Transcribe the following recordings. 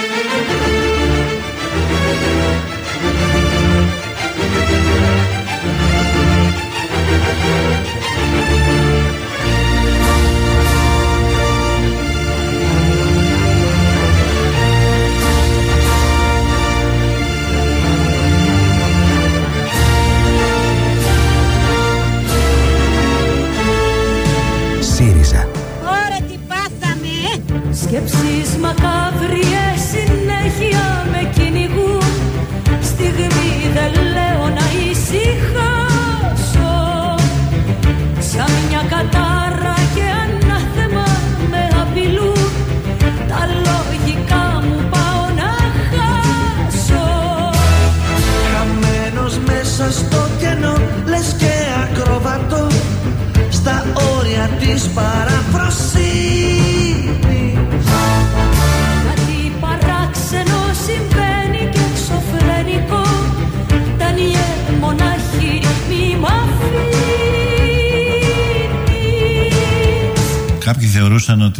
ΣΥΡΙΖΑ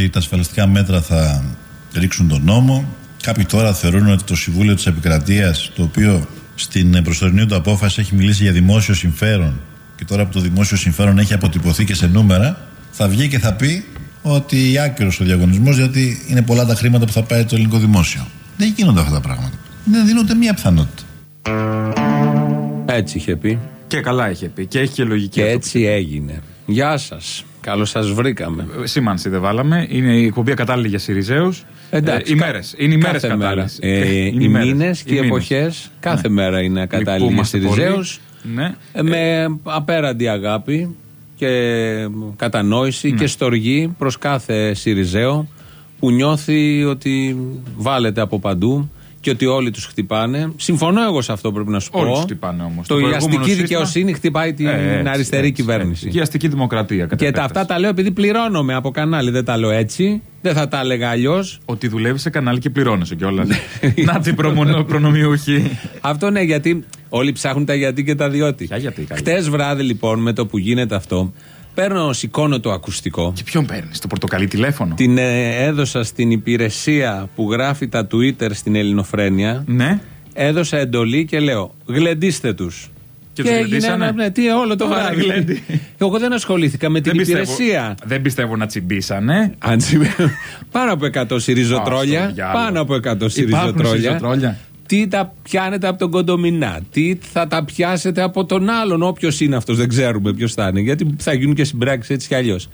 ότι τα ασφαλιστικά μέτρα θα ρίξουν τον νόμο. Κάποιοι τώρα θεωρούν ότι το Συμβούλιο της Επικρατείας, το οποίο στην προσωρινή του απόφαση έχει μιλήσει για δημόσιο συμφέρον και τώρα που το δημόσιο συμφέρον έχει αποτυπωθεί και σε νούμερα, θα βγει και θα πει ότι άκυρος ο διαγωνισμός γιατί είναι πολλά τα χρήματα που θα πάει το ελληνικό δημόσιο. Δεν γίνονται αυτά τα πράγματα. Δεν δίνονται μία πιθανότητα. Έτσι είχε πει. Και καλά είχε πει. Και έχει και λογική. Και αυτό. έτσι έγινε. Γεια σας. Καλώ σας βρήκαμε. Ε, Σήμανση δεν βάλαμε. Είναι η εκπομπή κατάλληλη για Σιριζέους. Εντάξει, οι κα- μέρες. Είναι οι μέρες κάθε μέρα. κατάλληλες. Ε, οι μήνες και οι εποχές κάθε μέρα είναι ακατάλληλοι για Λυπούμαστε Σιριζέους. πολύ. Ναι. Με απέραντη αγάπη και κατανόηση και στοργή προς κάθε Σιριζέο που νιώθει ότι βάλετε από παντού και ότι όλοι τους χτυπάνε. Συμφωνώ εγώ σε αυτό πρέπει να σου πω. Όλοι τους χτυπάνε όμως. Το Το η προηγούμενο αστική σύστημα- δικαιοσύνη χτυπάει την Ε, έτσι, αριστερή έτσι, κυβέρνηση. έτσι. Και η αστική δημοκρατία. κατά Και τα, επέκταση. αυτά τα λέω επειδή πληρώνομαι από κανάλι. Δεν τα λέω έτσι. Δεν θα τα έλεγα αλλιώς. Ότι δουλεύεις σε κανάλι και πληρώνεσαι κιόλας. Να την προμονώ- προνομιούχη. Αυτό ναι, γιατί όλοι ψάχνουν τα γιατί και τα διότι. Ποια γιατί, καλή. Χτες βράδυ λοιπόν με το που γίνεται αυτό, παίρνω, σηκώνω το ακουστικό. Και ποιον παίρνεις, το πορτοκαλί τηλέφωνο; Την ε, έδωσα στην υπηρεσία που γράφει τα Twitter στην Ελληνοφρένεια. Ναι. Έδωσα εντολή και λέω: Γλεντίστε τους. Και τους γλεντήσανε; ναι, τι όλο το Ωραία, βράδυ. γλέντι. Εγώ δεν ασχολήθηκα με την Δεν πιστεύω, υπηρεσία. δεν πιστεύω να τσιμπήσανε. Αν τσι- πάνω από 100 Α, σιριζοτρόλια. στο διάλογο. Πάνω από 100 Υπάρχουν σιριζοτρόλια. Σιριζοτρόλια. Τι τα πιάνετε από τον κοντομινά, τι θα τα πιάσετε από τον άλλον, όποιος είναι αυτός, δεν ξέρουμε ποιος θα είναι, γιατί θα γίνουν και συμπράξεις έτσι κι αλλιώς.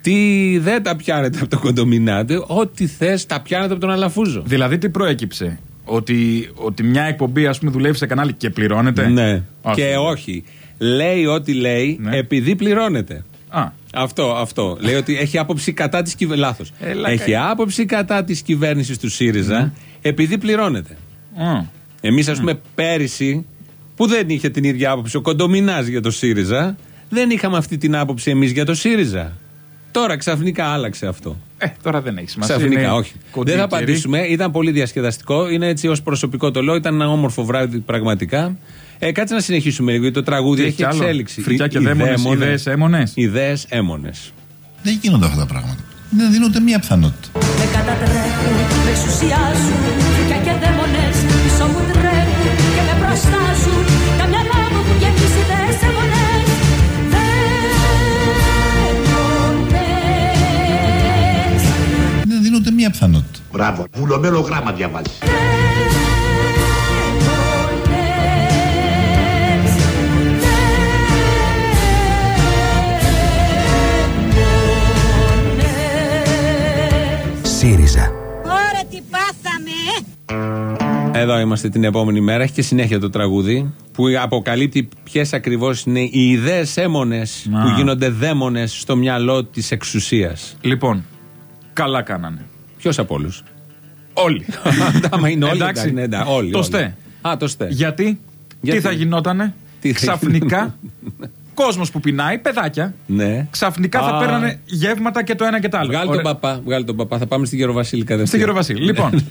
Τι δεν τα πιάνετε από τον κοντομινά, τε, ό,τι θες τα πιάνετε από τον Αλαφούζο. Δηλαδή τι προέκυψε; Ότι, ότι μια εκπομπή ας πούμε δουλεύει σε κανάλι και πληρώνεται; Ναι. Όχι. Και όχι. Λέει ό,τι λέει Ναι. επειδή πληρώνεται. Α, Αυτό, αυτό. Λέει ότι έχει άποψη κατά της κυβέρνησης. Λάθος. Έλα, Έχει κα- άποψη κατά της κυβέρνησης του ΣΥΡΙΖΑ επειδή πληρώνεται. Α. Εμείς, ας πούμε, πέρυσι, που δεν είχε την ίδια άποψη ο Κοντομινάς για το ΣΥΡΙΖΑ, δεν είχαμε αυτή την άποψη εμείς για το ΣΥΡΙΖΑ. Τώρα ξαφνικά άλλαξε αυτό. Ε, τώρα δεν έχει σημασία. Ξαφνικά, είναι όχι. κοντή Δεν θα καιρή. απαντήσουμε. Ήταν πολύ διασκεδαστικό. Είναι έτσι ως προσωπικό το λέω. Ήταν ένα όμορφο βράδυ πραγματικά. Ε, κάτσε να συνεχίσουμε λίγο. γιατί Το τραγούδι Τι έχει έχει άλλο; εξέλιξη. Φρικιά και Οι- οι δαίμονες, δαίμονες. ιδέες έμονες; Ιδέες έμονες. Δεν γίνονται αυτά τα πράγματα. Δεν δίνονται μία πιθανότητα. Με κατατρέπουν, με εξουσιάζουν πιθανότητα. Μπράβο. Βουλωμένο γράμμα διαβάζεις. ΣΥΡΙΖΑ Ωραία τι πάθαμε ε! Εδώ είμαστε την επόμενη μέρα. Έχει και συνέχεια το τραγούδι που αποκαλύπτει ποιες ακριβώς είναι οι ιδέες έμονες Α. που γίνονται δαίμονες στο μυαλό της εξουσίας. Λοιπόν, καλά κάνανε. Ποιος από όλους; Όλοι. Άμα είναι όλοι. Εντάξει. εντάξει, ναι, εντάξει, όλοι, Το όλοι. στε. Α, το στε. Γιατί, Γιατί; τι θα γινότανε, Τι θα ξαφνικά, κόσμος που πεινάει, παιδάκια, Ναι. ξαφνικά θα Α. παίρνανε γεύματα και το ένα και το άλλο. Βγάλει Ωραία. τον παπά, βγάλει τον παπά. Θα πάμε στην Γεροβασίλη κατευθείαν. Στην κύριο Βασίλη. Λοιπόν,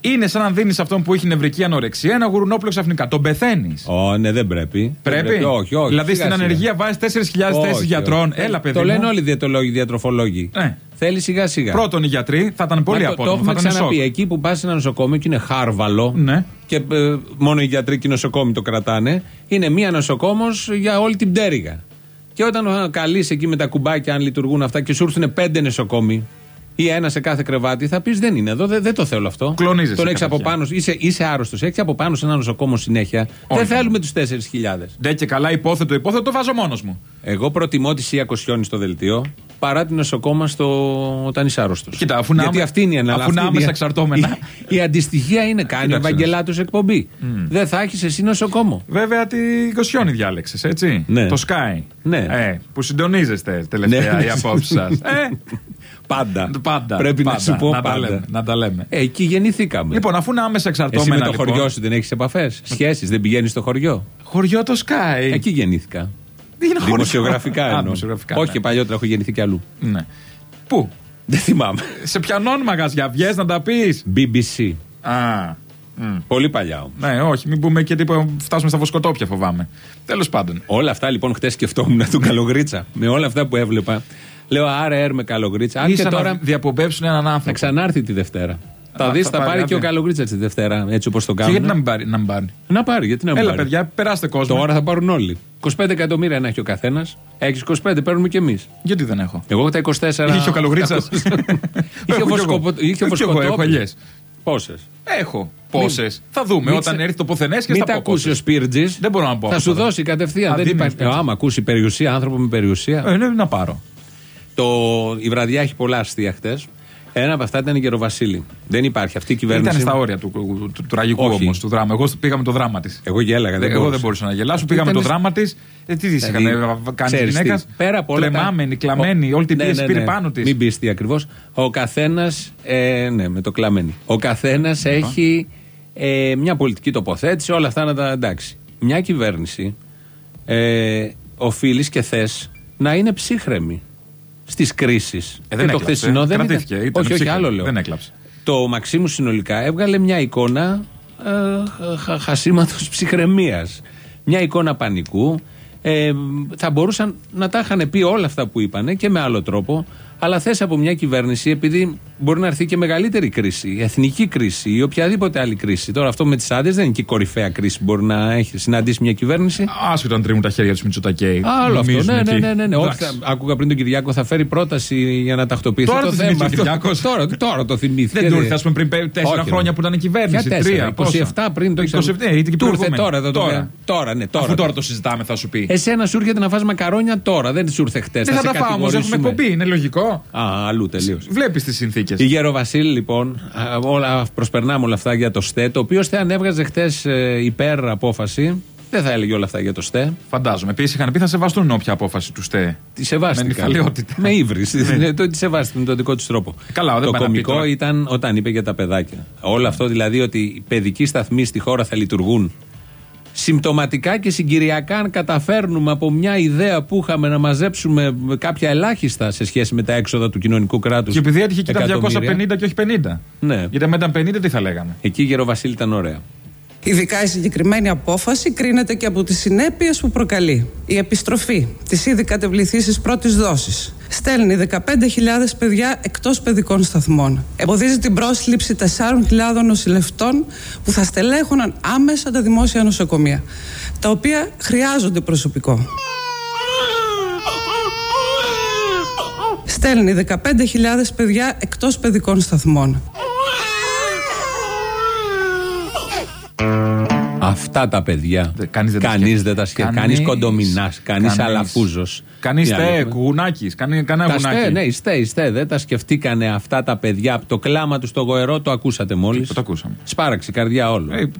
είναι σαν να δίνεις αυτόν που έχει νευρική ανορεξία ένα γουρνόπλο ξαφνικά. Τον πεθαίνεις. Ω, ναι, δεν πρέπει. Δεν Πρέπει. Όχι, όχι. Δηλαδή σιγά στην σιγά. ανεργία βάζεις 4.000 Όχι, θέσεις όχι. γιατρών. Έλα, παιδί. Το μου. λένε όλοι οι διαιτολόγοι, οι διατροφολόγοι. Ναι. Θέλει σιγά σιγά. Πρώτον οι γιατροί θα ήταν πολύ Μα το, το απότομο. έχουμε Θα ήταν ξαναπεί. σοκ. Εκεί που πας σε ένα νοσοκομείο και είναι χάρβαλο. Ναι. Και ε, μόνο οι γιατροί και οι νοσοκόμοι το κρατάνε. Είναι μία νοσοκόμος για όλη την πτέρυγα. Και όταν καλείς εκεί με τα κουμπάκια, αν λειτουργούν αυτά και σου έρθουν πέντε νοσοκόμοι ή ένα σε κάθε κρεβάτι, θα πεις δεν είναι εδώ, δεν, δεν το θέλω αυτό. Κλονίζεσαι Τον έχεις από καταρχήν. πάνω, είσαι, είσαι άρρωστος, έχεις από πάνω σε ένα νοσοκόμο συνέχεια. Όχι. Δεν θέλουμε τους 4.000. Ντε και καλά, υπόθετο, υπόθετο το βάζω μόνος μου. Εγώ προτιμώ τη Σία Κοσιόνη στο δελτίο παρά την νοσοκόμα στο... όταν είσαι άρρωστος. Κοίτα, αφού να Γιατί είμαι- αυτή είναι η αφού αναλαφή. να είμαι σε εξαρτώμενα. Η, η αντιστοιχεία είναι κάνει ο Κοίταξε, Ευαγγελάτος εκπομπή. Δεν θα έχεις εσύ νοσοκόμο. Βέβαια τη Κοσιόνη διάλεξες, έτσι. Ναι. Το Sky. Ναι. Ε, που συντονίζεστε τελευταία Ναι. οι απόψεις σας. Ε, Πάντα. πάντα. Πρέπει πάντα. να σου πω να πάντα. Τα λέμε, να τα λέμε. Ε, εκεί γεννηθήκαμε. Λοιπόν, αφού να είμαι σε εσύ εξαρτώμενα. με το λοιπόν, χωριό σου δεν έχεις επαφές, σχέσεις, δεν πηγαίνεις στο χωριό. Χωριό το Sky. Εκεί γεννήθηκα. Δεν είναι χωριό. Δημοσιογραφικά Α, εννοώ. δημοσιογραφικά, Όχι ναι. και παλιότερα έχω γεννηθεί κι αλλού. Ναι. Πού; Δεν θυμάμαι. Σε ποιανών μαγαζιά βγες να τα πεις; BBC. Α. Πολύ παλιά όμως. Ναι, όχι, μην πούμε και τίποτα. Φτάσουμε στα βοσκοτόπια, φοβάμαι. Τέλος πάντων. Όλα αυτά λοιπόν χτες σκεφτόμουν του Καλογρίτσα. Με όλα αυτά που έβλεπα. Λέω άρε έρ με Καλογρίτσα. Αν και Ίσα τώρα να διαπομπέψουν έναν θα άνθρωπο. ξανάρθει τη Δευτέρα. Θα Α, δεις, θα θα πάρει, πάρει και ο άντε. Καλογρίτσα τη Δευτέρα. Έτσι όπως το Και γιατί να κάνουν. μην πάρει. Να, μην πάρει. Να πάρει, γιατί να μην Έλα, πάρει. παιδιά, περάστε κόσμο. Τώρα θα πάρουν όλοι. 25 εκατομμύρια να έχει ο καθένας. Έχεις 25, παίρνουμε κι εμείς. Γιατί δεν έχω; Εγώ τα 24. Είχε ο Καλογρίτσα. Είχε ο Βοσκοπο- είχε ο Εγώ έχω Βοσκοτόπουλος. ελιέ. Πόσες; Έχω. Πόσες; Θα δούμε μην όταν ξε- έρθει το ποθενέ και Μην θα τα πω ακούσει ο πόσες. Σπίρτζης. Δεν μπορώ να πω Θα αυτό σου τώρα. δώσει κατευθείαν. Α, Δεν δίνει ο υπάρχει. Σπίρτζης. Ε, Άμα ακούσει περιουσία, άνθρωπο με περιουσία. Ε, ναι, να πάρω. Το, η βραδιά έχει πολλά αστεία χτες. Ένα από αυτά ήταν η Γεροβασίλη. Δεν υπάρχει αυτή η κυβέρνηση. Ήταν στα όρια του, του, του τραγικού Όχι. όμως του δράμα. Εγώ πήγα με το δράμα της. Εγώ γέλαγα. Δεν Εγώ δεν μπορούσα. μπορούσα να γελάσω. Πήγα με το Ήταν- δράμα της. Ε, τι της είχαν Δηλαδή, κάνει τη ξέρεις τι, γυναίκας; Πέρα από όλα τα- Κλεμάμενη, κλαμμένη, Ο- όλη την Ναι, πίεση ναι, πήρε ναι. πάνω της. Μην πεις τι ακριβώς. Ο καθένας. Ε, ναι, με το κλαμμένη. Ο καθένας έχει ε, μια πολιτική τοποθέτηση, όλα αυτά να τα εντάξει. Μια κυβέρνηση ε, οφείλεις και θες να είναι ψύχρεμη στις κρίσεις. Ε, δεν έκλαψε. Κρατήθηκε, ήταν όχι, όχι, ψύχρεμη. άλλο λέω. Δεν έκλαψε. Το Μαξίμου συνολικά έβγαλε μια εικόνα ε, χα, χασίματος ψυχραιμίας. Μια εικόνα πανικού. Ε, θα μπορούσαν να τα είχαν πει όλα αυτά που είπανε και με άλλο τρόπο. Αλλά θες από μια κυβέρνηση, επειδή μπορεί να έρθει και μεγαλύτερη κρίση, η εθνική κρίση ή οποιαδήποτε άλλη κρίση. Τώρα αυτό με τις άδειες δεν είναι και η κορυφαία κρίση που μπορεί να έχει συναντήσει μια κυβέρνηση. Άσχετο αν τρίβουν τα χέρια τους Μητσοτακέη. Άλλο αυτό. Νομίζουν Ναι, ναι, εκεί. ναι. ναι, ναι. Όχι, Εντάξει. θα- άκουγα πριν τον Κυριάκο θα φέρει πρόταση για να τακτοποιηθεί Τώρα το το θέμα. θυμήθηκε ο Αυτό- Κυριάκος. Τώρα, τώρα το θυμήθηκε. Δεν του ήρθε, ας πούμε, πριν πέ- τέσσερα Όχι, χρόνια ρε. που ήταν η κυβέρνηση. Ποια τέσσερα, Τρία, 27 πόσα; πριν το 27, ε, ήταν και Του ήρθε προηγούμενη. τώρα, δεν το Τώρα. πέρα. Τώρα, ναι, τώρα. Αφού τώρα το συζητάμε, θα σου πει. Εσένα σου έρχεται να φας μακαρόνια τώρα, δεν σου ήρθε χτες. Δεν θα τα φάω όμως, έχουμε εκπομπή, είναι λογικό. Α, αλλού τελείως. Βλέπεις τις συνθήκες. Η Γεροβασίλη, λοιπόν, α, όλα, προσπερνάμε όλα αυτά για το ΣΤΕ. Το οποίο ΣΤΕ αν έβγαζε χτε υπέρ απόφαση, δεν θα έλεγε όλα αυτά για το ΣΤΕ. Φαντάζομαι. Επίσης είχαν πει θα σεβαστούν όποια απόφαση του ΣΤΕ. Τη σεβάστηκαν. Με νυφαλιότητα. Με ύβρις. το τη σεβάστηκαν με τον δικό τους τρόπο. Καλά, δεν το πάει να πει κωμικό τώρα. ήταν όταν είπε για τα παιδάκια. Όλο αυτό δηλαδή ότι οι παιδικοί σταθμοί στη χώρα θα λειτουργούν συμπτωματικά και συγκυριακά αν καταφέρνουμε από μια ιδέα που είχαμε να μαζέψουμε κάποια ελάχιστα σε σχέση με τα έξοδα του κοινωνικού κράτους Και επειδή έτυχε και τα εκατομμύρια. 250 και όχι 50. Ναι. Γιατί με τα 50 τι θα λέγαμε; Εκεί η Γεροβασίλη ήταν ωραία. Ειδικά η συγκεκριμένη απόφαση κρίνεται και από τις συνέπειες που προκαλεί. Η επιστροφή της ήδη κατεβληθήσης πρώτης δόσης στέλνει 15.000 παιδιά εκτός παιδικών σταθμών. Εμποδίζει την πρόσληψη 4.000 νοσηλευτών που θα στελέχωναν άμεσα τα δημόσια νοσοκομεία, τα οποία χρειάζονται προσωπικό. Στέλνει 15.000 παιδιά εκτός παιδικών σταθμών. Αυτά τα παιδιά. Δε- κανείς δεν τα Κανείς σκέφτεται. δεν τα σκέφτεται. Κανείς- Κανεί κοντομινάς. Κανείς κανείς. αλαφούζος. Κανείς στε, γουνάκι. Κανένα Τα στε, γουνάκι. ναι, οι στε, οι στε. Δεν τα σκεφτήκανε αυτά τα παιδιά. Το κλάμα τους στο γοερό το ακούσατε μόλις. Το ακούσαμε. Σπάραξε η καρδιά όλο. Ε,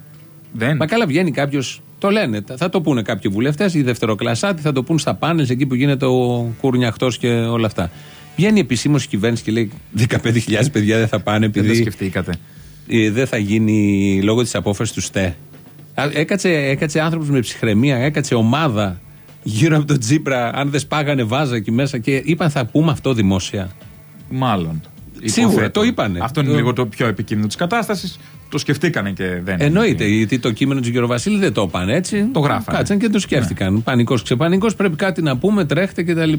δεν. Μα καλά, βγαίνει κάποιος. Το λένε. Θα το πούνε κάποιοι βουλευτές, οι δευτεροκλασσάτοι, θα το πούνε στα πάνελ εκεί που γίνεται ο κουρνιαχτός και όλα αυτά. Βγαίνει επισήμως η κυβέρνηση και λέει 15.000 παιδιά δεν θα πάνε Δεν το επειδή σκεφτήκατε. ε, δεν θα γίνει λόγω της απόφασης του ΣΤΕ. Α, Έκατσε, έκατσε άνθρωπος με ψυχραιμία, έκατσε ομάδα γύρω από τον Τζίπρα, αν δεν σπάγανε βάζα εκεί μέσα και είπαν θα πούμε αυτό δημόσια. Μάλλον. Σίγουρα, Υποθέτω. το είπανε. Αυτό είναι Το- λίγο το πιο επικίνδυνο της κατάστασης. Το σκεφτήκανε και δεν. Εννοείται, γιατί το κείμενο του κ. Βασίλη δεν το είπαν έτσι. Το γράφανε. Κάτσαν και το σκέφτηκαν. Πανικός ξεπανικός, πρέπει κάτι να πούμε, τρέχτε κτλ.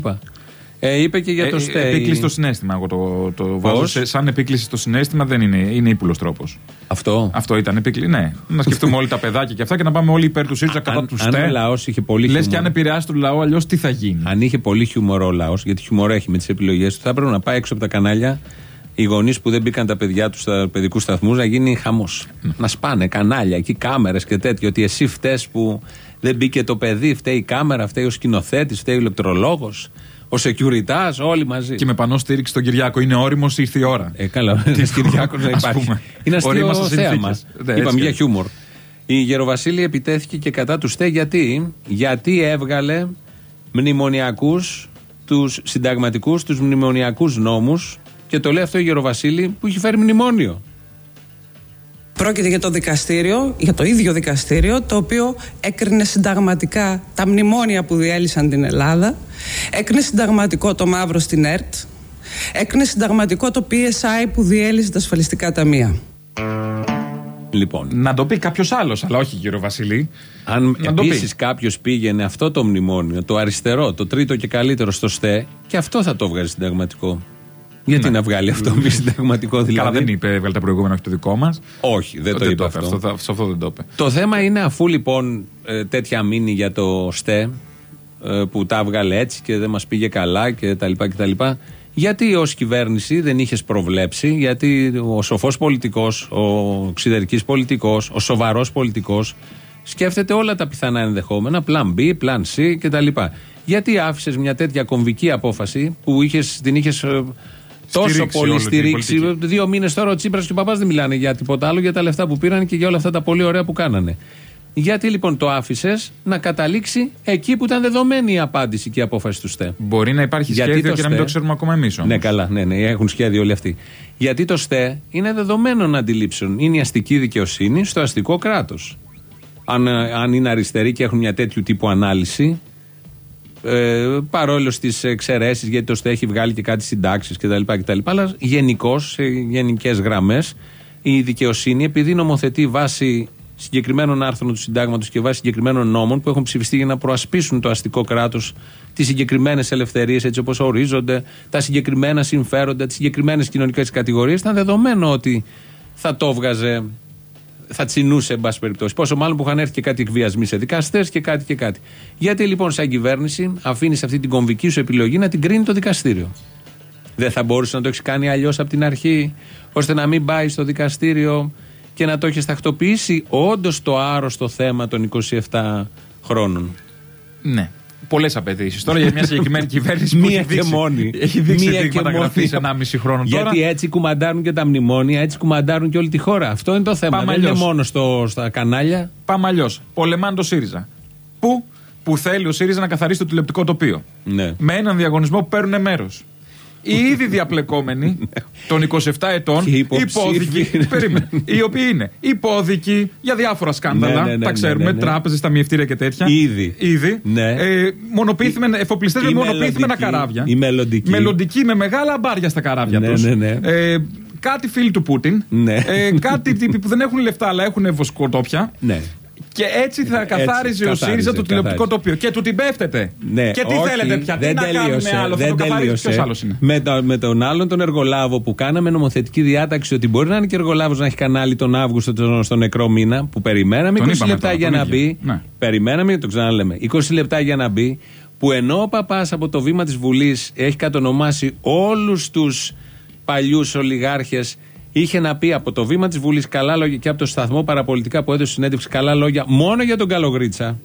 Ε, είπε και για το Ε, ΣΤΕ. Επίκληση η- στο συνέστημα. Εγώ το, το βάζω. Πώς; σε- σαν επίκληση στο συνέστημα δεν είναι, είναι ύπουλος τρόπος. Αυτό; Αυτό ήταν επίκληση. Ναι, να σκεφτούμε όλοι τα παιδάκια και αυτά και να πάμε όλοι υπέρ του ΣΥΡΙΖΑ κατά Αν, του αν ο ΣΤΕ. λαός είχε πολύ Λες χιούμορ. και αν επηρεάσει τον λαό, αλλιώς τι θα γίνει; Αν είχε πολύ χιούμορ ο λαός, γιατί χιούμορ έχει με τις επιλογές του, θα έπρεπε να πάει έξω από τα κανάλια οι γονείς που δεν μπήκαν τα παιδιά τους στα παιδικούς σταθμούς να γίνει χαμός. Να σπάνε κανάλια εκεί, κάμερες και τέτοιο. Ότι εσύ φταίει που δεν μπήκε το παιδί, φταίει η κάμερα, φταίει ο σκηνοθέτης, φταίει ο ηλεκτρολόγος, ο security, όλοι μαζί. Και με πανό στήριξη στον Κυριάκο. Είναι όριμος, ήρθε η ώρα. Ε, καλά, ένα Κυριάκος να Ας υπάρχει. πούμε. Είναι αστείο Ορίμαστε θέαμα. συνθήκες. Ναι, έτσι Είπαμε για είναι. χιούμορ. Η Γεροβασίλη επιτέθηκε και κατά του ΣΤΕ γιατί, γιατί έβγαλε μνημονιακούς, τους συνταγματικούς, τους μνημονιακούς νόμους και το λέει αυτό η Γεροβασίλη που έχει φέρει μνημόνιο. Πρόκειται για το δικαστήριο, για το ίδιο δικαστήριο, το οποίο έκρινε συνταγματικά τα μνημόνια που διέλυσαν την Ελλάδα, έκρινε συνταγματικό το μαύρο στην ΕΡΤ, έκρινε συνταγματικό το PSI που διέλυσε τα ασφαλιστικά ταμεία. Λοιπόν, Να το πει κάποιος άλλος, αλλά όχι κύριο Βασιλή. αν Να το πει. επίσης κάποιος πήγαινε αυτό το μνημόνιο, το αριστερό, το τρίτο και καλύτερο στο ΣΤΕ, και αυτό θα το βγάζει συνταγματικό. Γιατί να βγάλει αυτό μη συνταγματικό δηλαδή; Ναι. Καλά, δεν είπε, έβγαλε τα προηγούμενα, όχι το δικό μας. Όχι, δεν το είπε αυτό. Αυτό, θα- σε αυτό δεν το είπε. Το θέμα είναι αφού λοιπόν ε, τέτοια μείνει για το ΣΤΕ ε, που τα έβγαλε έτσι και δεν μας πήγε καλά και τα λοιπά και τα λοιπά γιατί ως κυβέρνηση δεν είχες προβλέψει γιατί ο σοφός πολιτικός, ο ξυδερκής πολιτικός, ο σοβαρός πολιτικός σκέφτεται όλα τα πιθανά ενδεχόμενα, πλάν B, πλάν C και τα λοιπά. Γιατί άφησες μια τέτοια κομβική απόφαση που είχες, την είχες ε, τόσο Στηρίξει πολύ όλη την στηρίξει. πολιτική. Δύο μήνες τώρα ο Τσίπρας και ο Παπάς δεν μιλάνε για τίποτα άλλο, για τα λεφτά που πήραν και για όλα αυτά τα πολύ ωραία που κάνανε. Γιατί λοιπόν το άφησες να καταλήξει εκεί που ήταν δεδομένη η απάντηση και η απόφαση του ΣΤΕ; Μπορεί να υπάρχει Γιατί σχέδιο το και να μην ΣΤΕ- το ξέρουμε ακόμα εμείς όμως. Ναι, καλά, ναι, ναι, έχουν σχέδιο όλοι αυτοί. Γιατί το ΣΤΕ είναι δεδομένων αντιλήψεων. Είναι η αστική δικαιοσύνη στο αστικό κράτος. Αν, ε, αν είναι αριστεροί και έχουν μια τέτοιου τύπου ανάλυση, ε, παρόλο στις εξαιρέσεις, γιατί το ΣΤΕ έχει βγάλει και κάτι συντάξεις κτλ. κτλ αλλά γενικώ, σε γενικές γραμμές, η δικαιοσύνη, επειδή νομοθετεί βάσει συγκεκριμένων άρθρων του συντάγματος και βάσει συγκεκριμένων νόμων που έχουν ψηφιστεί για να προασπίσουν το αστικό κράτος, τις συγκεκριμένες ελευθερίες έτσι όπως ορίζονται, τα συγκεκριμένα συμφέροντα, τις συγκεκριμένες κοινωνικές κατηγορίες, ήταν δεδομένο ότι θα το έβγαζε θα τσινούσε, εν πάση περιπτώσει. Πόσο μάλλον που είχαν έρθει και κάτι εκβιασμοί σε δικαστές και κάτι και κάτι. Γιατί λοιπόν, σαν κυβέρνηση, αφήνεις αυτή την κομβική σου επιλογή να την κρίνει το δικαστήριο. Δεν θα μπορούσε να το έχεις κάνει αλλιώς από την αρχή, ώστε να μην πάει στο δικαστήριο και να το έχεις τακτοποιήσει όντως το άρρωστο θέμα των 27 χρόνων. Ναι. Πολλές απαιτήσεις. Τώρα για μια συγκεκριμένη κυβέρνηση που Μία έχει και δείξει, μόνη. έχει δείξει Μία και δείγματα μόνη. γραφή 1,5 χρόνο τώρα. Γιατί έτσι κουμαντάρουν και τα μνημόνια, έτσι κουμαντάρουν και όλη τη χώρα. Αυτό είναι το θέμα. Πάμε Δεν είναι αλλιώς. μόνο στο, στα κανάλια. Πάμε αλλιώς. Πολεμάνε το ΣΥΡΙΖΑ. Πού; Που θέλει ο ΣΥΡΙΖΑ να καθαρίσει το τηλεοπτικό τοπίο. Ναι. Με έναν διαγωνισμό που παίρνουν μέρος. Οι ήδη διαπλεκόμενοι των 27 ετών, Και υποψήφοι. υπόδικοι, περίμενε, οι οποίοι είναι υπόδικοι για διάφορα σκάνδαλα, Ναι, ναι, ναι, τα ναι, ξέρουμε, ναι, ναι. τράπεζες, ταμιευτήρια και τέτοια. Ήδη. Ήδη. Ναι. Ε, μονοποιήθημε, εφοπλιστές με Η μονοποιήθημενα μελλοντική. καράβια. Η μελλοντική. Μελλοντική με μεγάλα αμπάρια στα καράβια Ναι, τους. ναι, ναι. Ε, κάτι φίλοι του Πούτιν. Ναι. Ε, κάτι τύποι που δεν έχουν λεφτά αλλά έχουν βοσκοτόπια. Ναι. Και έτσι θα καθάριζε ο καθάριζε, ΣΥΡΙΖΑ το τηλεοπτικό καθάριζε. τοπίο. Και του την πέφτεται. Ναι, και τι όχι, θέλετε πια, τι δεν να κάνουμε τελείωσε, άλλο, θα δεν τον καθαρίσει τελείωσε. ποιος άλλος είναι. Με, το- με τον άλλον τον εργολάβο που κάναμε νομοθετική διάταξη ότι μπορεί να είναι και εργολάβος να έχει κανάλι τον Αύγουστο τον, στο νεκρό μήνα που περιμέναμε 20 Τον είπαμε λεπτά τώρα, για τον να ίδιο. μπει. Ναι. Περιμέναμε, το ξαναλέμε. 20 λεπτά για να μπει. Που ενώ ο παπάς από το βήμα της Βουλής έχει κατονομάσει όλους τους παλιούς ολιγάρχες, είχε να πει από το βήμα της Βουλής καλά λόγια και από το σταθμό παραπολιτικά που έδωσε συνέντευξη καλά λόγια μόνο για τον Καλογρίτσα.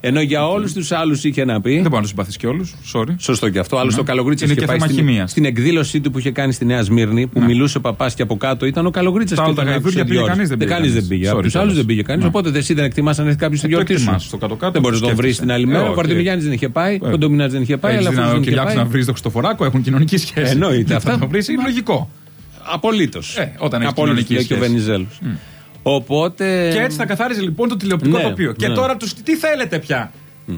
Ενώ για όλους τους άλλους είχε να πει. Δεν μπορεί να του συμπαθείς και όλους. Sorry. Σωστό και αυτό. Άλλωστε Ναι. ο Καλογρίτσα Είναι είχε και πάει θέμα στην, χημείας. στην εκδήλωσή του που είχε κάνει στη Νέα Σμύρνη, που μιλούσε ο παπάς και από κάτω ήταν ο Καλογρίτσα. Τα άλλα τα γαϊδούρια πήγε κανείς, δεν πήγε Κανείς δεν κανείς. πήγε. Sorry Από τους άλλους κιόλας. δεν πήγε κανείς. Ναι. Οπότε δεν εσύ δεν εκτιμά αν έρθει κάποιο στη Ε, το γιορτή σου. εκτιμάς, στο κάτω-κάτω Δεν μπορείς να το τον βρεις σκέφτεσαι. την άλλη Ε, μέρα. Ο όχι. Παρτιμιγιάννη δεν είχε πάει. Ο Ε. Κοντομινά δεν είχε πάει. Έχεις Αλλά δει αφού να- δεν ο είχε Κυριάκος πάει. να βρεις τον Χριστοφοράκο, έχουν κοινωνική σχέση. Εννοείται. Θα Αυτά- το βρεις, είναι λογικό. Απολύτως. Ε, όταν έχεις κοινωνική και ο σχέση. Βενιζέλος. Οπότε. Και έτσι θα καθάριζε λοιπόν το τηλεοπτικό Ναι, τοπίο. Και ναι. τώρα του τι θέλετε πια;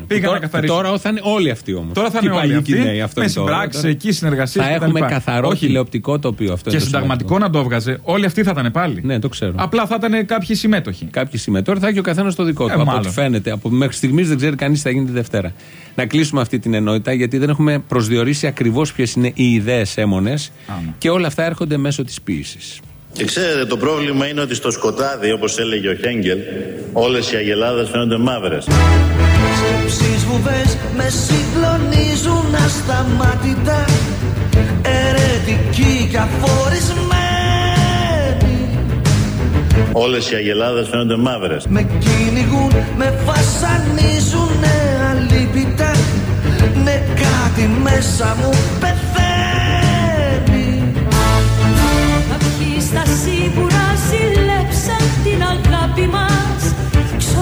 Πήγαν τώρα, να καθαρίσουν. Τώρα θα είναι όλοι αυτοί όμως. Τώρα θα είναι όλοι αυτοί. αυτό με είναι τώρα. συμπράξει, Τώρα εκεί συνεργασίες. Θα έχουμε καθαρό τηλεοπτικό τοπίο αυτό. Και είναι το συνταγματικό σημαντικό. να το έβγαζε. Όλοι αυτοί θα ήταν πάλι. Ναι, το ξέρω. Απλά θα ήταν κάποιοι συμμέτοχοι. Κάποιοι συμμετέχουν, θα έχει ο καθένας το δικό του. Ε, από μάλλον. ό,τι φαίνεται. Από, μέχρι στιγμής δεν ξέρει κανείς τι θα γίνει τη Δευτέρα. Να κλείσουμε αυτή την ενότητα, γιατί δεν έχουμε προσδιορίσει ακριβώς ποιες είναι οι ιδέες έμονες και όλα αυτά έρχονται μέσω της ποιήσης. Και ξέρετε, το πρόβλημα είναι ότι στο σκοτάδι, όπως έλεγε ο Χέγγελ, όλες οι αγελάδες φαίνονται μαύρες. Σκέψεις βουβές με συγκλονίζουν ασταμάτητα Ερετικοί και αφορισμένοι Όλες οι αγελάδες φαίνονται μαύρες. Με κυνηγούν, με βασανίζουν αλίπητα Ναι κάτι μέσα μου πεθαίνει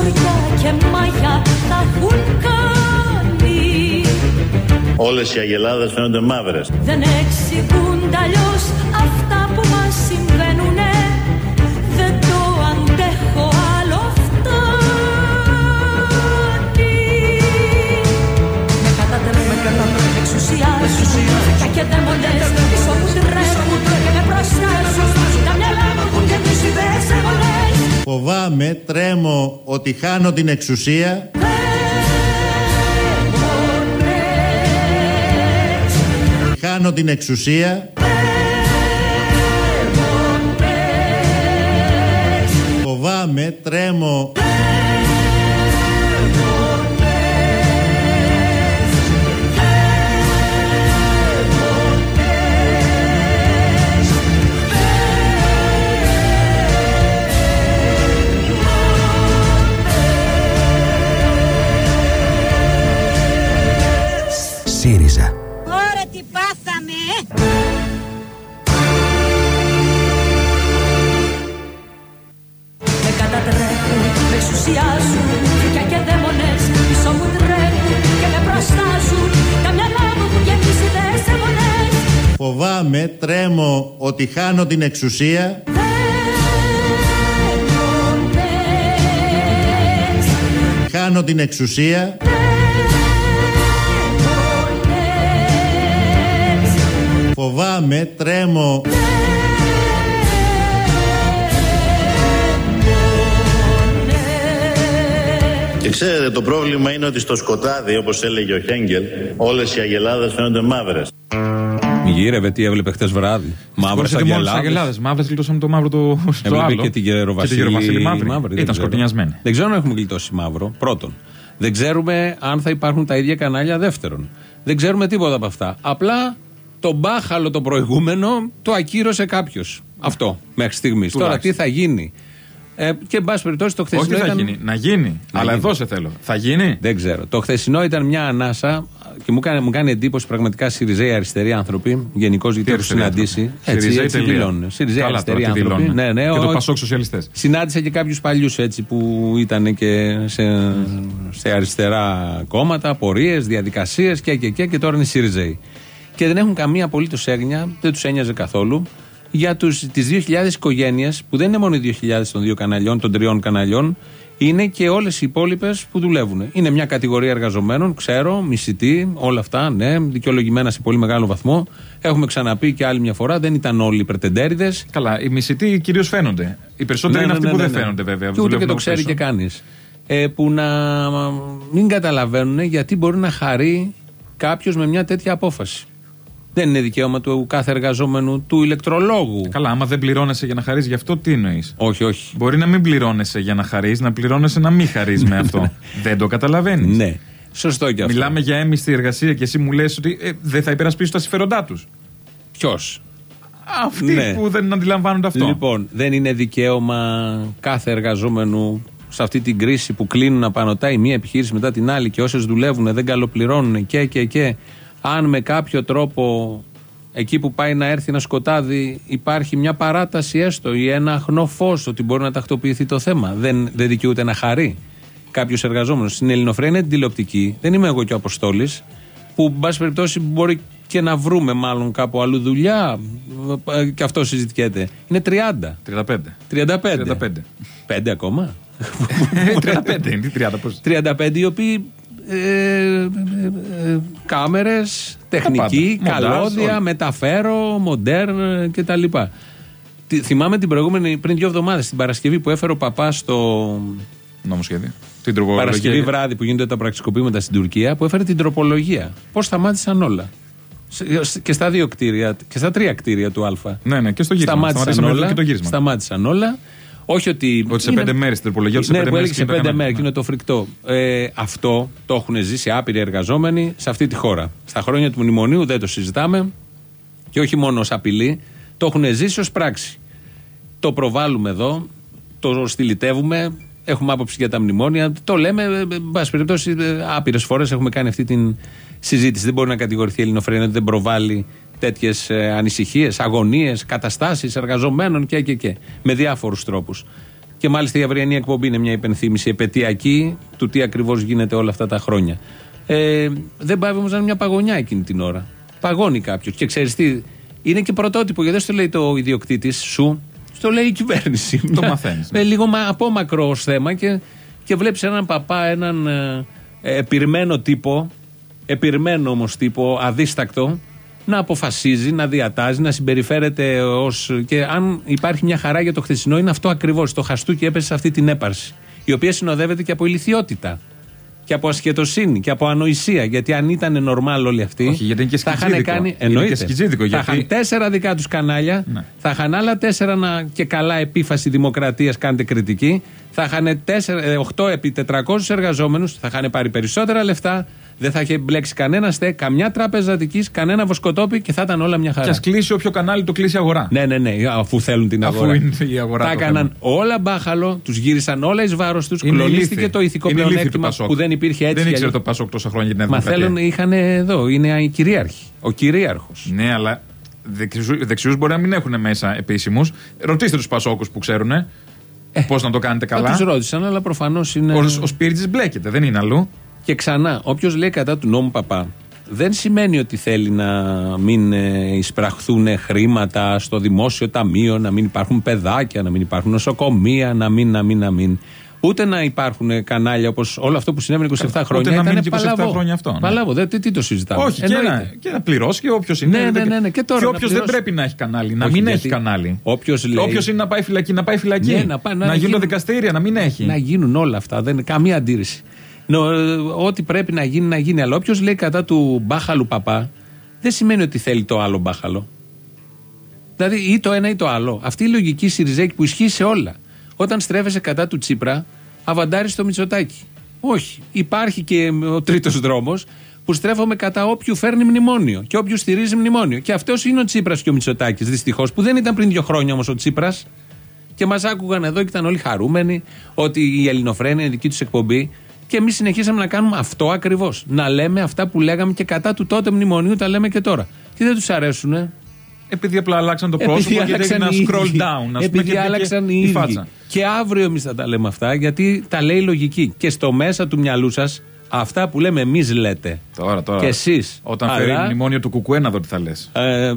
Ξοριά και μάγια θα έχουν κάνει Όλες οι αγελάδες φαίνονται μαύρες. Δεν εξηγούνται αλλιώς Φοβάμαι, τρέμω ότι χάνω την εξουσία. Χάνω την εξουσία. Φοβάμαι, τρέμω Φοβάμαι, τρέμω ότι χάνω την εξουσία. Χάνω την εξουσία. Φοβάμαι, τρέμω. Και ξέρετε, το πρόβλημα είναι ότι στο σκοτάδι, όπως έλεγε ο Χέγγελ, όλες οι αγελάδες φαίνονται μαύρες. Γύρευε τι έβλεπε χτε βράδυ. Μαύρε Συγχωρείτε μόνο τι αγελάδε. αγελάδε. Μαύρες γλιτώσαμε το μαύρο το στο Έβλεπε άλλο. και την Γεροβασίλη. Και την Γεροβασίλη μαύρη. μαύρη, δεν Ήταν ξέρω. σκοτεινιασμένη. Δεν ξέρω αν έχουμε γλιτώσει μαύρο. Πρώτον. Δεν ξέρουμε αν θα υπάρχουν τα ίδια κανάλια. Δεύτερον. Δεν ξέρουμε τίποτα από αυτά. Απλά το μπάχαλο το προηγούμενο το ακύρωσε κάποιος. Αυτό μέχρι στιγμής. Τώρα Τουλάχιστον. τι θα γίνει; Ε, και εν πάση περιπτώσει το Όχι χθεσινό τι θα ήταν. γίνει. Να γίνει. Αλλά γίνει. εδώ σε θέλω. Θα γίνει; Δεν ξέρω. Το χθεσινό ήταν μια ανάσα και μου κάνει, μου κάνει εντύπωση πραγματικά Σιριζέοι αριστεροί άνθρωποι. Γενικώς γιατί έχω αριστεροί συναντήσει. άνθρωποι; Έτσι, Σιριζέοι έτσι τελεία. δηλώνουν. Σιριζέοι Καλά αριστεροί τώρα τι άνθρωποι. δηλώνουν. Ναι, ναι, Και το ο- Πασόκ σοσιαλιστές. Συνάντησα και κάποιους παλιούς έτσι που ήταν και σε, σε αριστερά κόμματα, πορείε, διαδικασίες και, και, και, και τώρα είναι Σιριζέοι. Και δεν έχουν καμία απολύτως έγνοια, δεν τους ένοιαζε καθόλου για τις 2.000 οικογένειες, που δεν είναι μόνο οι 2.000 των δύο καναλιών, των τριών καναλιών, είναι και όλες οι υπόλοιπες που δουλεύουν. Είναι μια κατηγορία εργαζομένων, ξέρω, μισητοί, όλα αυτά, ναι, δικαιολογημένα σε πολύ μεγάλο βαθμό. Έχουμε ξαναπεί και άλλη μια φορά, δεν ήταν όλοι υπερτεντέριδες. Καλά, οι μισητοί κυρίως φαίνονται. Οι περισσότεροι είναι αυτοί που δεν φαίνονται βέβαια. Και ούτε και δουλεύουν το από ξέρει πίσω. και κανείς. Ε, που να μην καταλαβαίνουν γιατί μπορεί να χαρεί κάποιος με μια τέτοια απόφαση. Δεν είναι δικαίωμα του κάθε εργαζόμενου του ηλεκτρολόγου. Καλά, άμα δεν πληρώνεσαι για να χαρείς γι' αυτό, τι εννοείς; Όχι, όχι. Μπορεί να μην πληρώνεσαι για να χαρείς, να πληρώνεσαι να μην χαρείς με αυτό. δεν το καταλαβαίνεις. Ναι. Σωστό και αυτό. Μιλάμε για έμιστη εργασία και εσύ μου λες ότι ε, δεν θα υπερασπίσει τα συμφέροντά τους. Ποιος; Αυτοί Ναι. που δεν αντιλαμβάνονται αυτό. Λοιπόν, δεν είναι δικαίωμα κάθε εργαζόμενου σε αυτή την κρίση που κλείνουν απανωτά η μία επιχείρηση μετά την άλλη και όσες δουλεύουν δεν καλοπληρώνουν και και και αν με κάποιο τρόπο εκεί που πάει να έρθει ένα σκοτάδι υπάρχει μια παράταση έστω ή ένα αχνό φως ότι μπορεί να τακτοποιηθεί το θέμα. Δεν, δεν δικαιούται να χαρεί κάποιος εργαζόμενος. Στην Ελληνοφρένα είναι την τηλεοπτική. Δεν είμαι εγώ και ο Αποστόλης. Που, εν πάση περιπτώσει, μπορεί και να βρούμε μάλλον κάπου αλλού δουλειά. Ε, Και αυτό συζητιέται. Είναι 30. 35. 35. 35. 5 ακόμα. 35 είναι, τι 30 πώς; 35 οι οποίοι ε, ε, ε, κάμερες, τεχνική, Τα πάντα. Μοντάζ, καλώδια, όλα. μεταφέρω, μοντέρν ε, κτλ. Τι- Θυμάμαι την προηγούμενη, πριν δύο εβδομάδες, την Παρασκευή που έφερε ο παπάς στο Νομοσχέδιο. Την τροπολογία. Παρασκευή βράδυ που γίνονται τα πραξικοπήματα στην Τουρκία, που έφερε την τροπολογία. Πώς σταμάτησαν όλα. Σε- Και στα δύο κτίρια, και στα τρία κτίρια του Α. Ναι, ναι, και στο γύρισμα. Σταμάτησαν Σταματήσαμε όλα. και το γύρισμα. Σταμάτησαν όλα. Όχι ότι. Ότι σε είναι- πέντε μέρες την τροπολογία του σε ναι, πέντε που μέρες. έλεγε σε πέντε μέρες και είναι το φρικτό. Ε, αυτό το έχουν ζήσει άπειροι εργαζόμενοι σε αυτή τη χώρα. Στα χρόνια του μνημονίου δεν το συζητάμε και όχι μόνο ως απειλή, το έχουν ζήσει ως πράξη. Το προβάλλουμε εδώ, το στυλιτεύουμε, έχουμε άποψη για τα μνημόνια. Το λέμε, ε, εν πάση περιπτώσει, άπειρες φορές έχουμε κάνει αυτή την συζήτηση. Δεν μπορεί να κατηγορηθεί η Ελληνοφρένεια ότι δεν προβάλλει τέτοιες ανησυχίες, αγωνίες, καταστάσεις εργαζομένων και, και, και. Με διάφορους τρόπους. Και μάλιστα η αυριανή εκπομπή είναι μια υπενθύμηση επαιτειακή του τι ακριβώς γίνεται όλα αυτά τα χρόνια. Ε, δεν πάει όμως να είναι μια παγωνιά εκείνη την ώρα. Παγώνει κάποιος. Και ξέρεις τι, είναι και πρωτότυπο γιατί δεν στο λέει το ιδιοκτήτης σου, στο λέει η κυβέρνηση. Το Μια- μαθαίνεις. Με λίγο μα, απόμακρο ως θέμα και, και βλέπεις έναν παπά, έναν ε, ε, επιρμένο τύπο, επιρμένο όμως τύπο, αδίστακτο, να αποφασίζει, να διατάζει, να συμπεριφέρεται ω. Και αν υπάρχει μια χαρά για το χθεσινό, είναι αυτό ακριβώς. Το χαστούκι έπεσε σε αυτή την έπαρση. Η οποία συνοδεύεται και από ηλικιότητα. Και από ασχετοσύνη και από ανοησία. Γιατί αν ήταν νορμάλ όλοι αυτοί. Όχι, γιατί είναι και θα είχαν σκιτζίδικο. κάνει. Είναι Εννοείται. και σκιτζίδικο, θα γιατί- είχαν τέσσερα δικά τους κανάλια. Ναι. Θα είχαν άλλα τέσσερα να, και καλά επίφαση δημοκρατίας, κάντε κριτική. Θα είχαν 8 επί 400 εργαζόμενους. Θα είχαν πάρει περισσότερα λεφτά. Δεν θα είχε μπλέξει κανένα στε, καμιά τράπεζα Αττική, κανένα βοσκοτόπι και θα ήταν όλα μια χαρά. Και ας κλείσει όποιο κανάλι το κλείσει η αγορά. Ναι, ναι, ναι, αφού θέλουν την Αφού αγορά. είναι η αγορά Τα το έκαναν όλα μπάχαλο, τους γύρισαν όλα εις βάρος τους, Είναι κλονίστηκε ηλίθιοι. το ηθικό Είναι ηλίθιοι του πλεονέκτημα Πασόκ. που δεν υπήρχε έτσι. Δεν κι ήξερε αλλιώς. το Πασόκ τόσα χρόνια για την Μα Δημοκρατία. θέλουν, είχαν εδώ, είναι οι κυρίαρχοι. Ο κυρίαρχος. Ναι, αλλά δεξιού μπορεί να μην έχουν μέσα επίσημους. Ρωτήστε τους Πασόκους που ξέρουν ε, πώς να το κάνετε Θα τους καλά. ρώτησαν, αλλά προφανώς είναι. Ο, ο Σπίριτζη μπλέκεται, δεν είναι αλλού. Και ξανά, όποιος λέει κατά του νόμου παπά, δεν σημαίνει ότι θέλει να μην ε, εισπραχθούν χρήματα στο δημόσιο ταμείο, να μην υπάρχουν παιδάκια, να μην υπάρχουν νοσοκομεία, να μην, να μην, να μην. Ούτε να υπάρχουν κανάλια όπως όλο αυτό που συνέβαινε 27 χρόνια. να ήταν μείνει και 27 παλαβό. χρόνια αυτό, ναι. Παλαβό, δεν, τι, τι το συζητάμε. Όχι, και Εννοείται. να, και να πληρώσει και όποιος είναι. Ναι, ναι, ναι, ναι, και τώρα να όποιος δεν πληρώσει. πρέπει να έχει κανάλι, να Όχι, μην γιατί έχει κανάλι. όποιος λέει- Όποιος είναι να πάει φυλακή, να πάει φυλακή. Ναι, να πάει- να να γίνουν γίνουν- δικαστήρια, να μην έχει. Να γίνουν όλα αυτά. Δεν είναι καμία αντίρρηση. Νο, ε, ό,τι πρέπει να γίνει, να γίνει. Αλλά όποιος λέει κατά του μπάχαλου παπά, δεν σημαίνει ότι θέλει το άλλο μπάχαλο. Δηλαδή ή το ένα ή το άλλο. Αυτή η λογική Σιριζέκη που ισχύει σε όλα. Όταν στρέφεσαι κατά του Τσίπρα, αβαντάρεις το Μητσοτάκι. Όχι. Υπάρχει και ο τρίτος δρόμος που στρέφομαι κατά όποιου φέρνει μνημόνιο και όποιου στηρίζει μνημόνιο. Και αυτός είναι ο Τσίπρας και ο Μητσοτάκης. Δυστυχώς που δεν ήταν πριν δύο χρόνια όμως ο Τσίπρας. Και μας άκουγαν εδώ και ήταν όλοι χαρούμενοι ότι η Ελληνοφρένεια είναι δική τους εκπομπή. Και εμείς συνεχίσαμε να κάνουμε αυτό ακριβώς. Να λέμε αυτά που λέγαμε και κατά του τότε μνημονίου, τα λέμε και τώρα. Και δεν τους αρέσουν. Ε. Επειδή απλά αλλάξαν το πρόσωπο γιατί έγινε ένα οι ίδιοι. scroll down. ας πούμε, Επειδή και μπήκε άλλαξαν οι η ίδιοι. φάτσα. Και αύριο εμείς θα τα λέμε αυτά, γιατί τα λέει η λογική. Και στο μέσα του μυαλού σας, αυτά που λέμε εμείς λέτε. Τώρα, τώρα. Και εσείς. Όταν φέρει μνημόνιο του Κουκουέ να δω τι θα λες. Ε,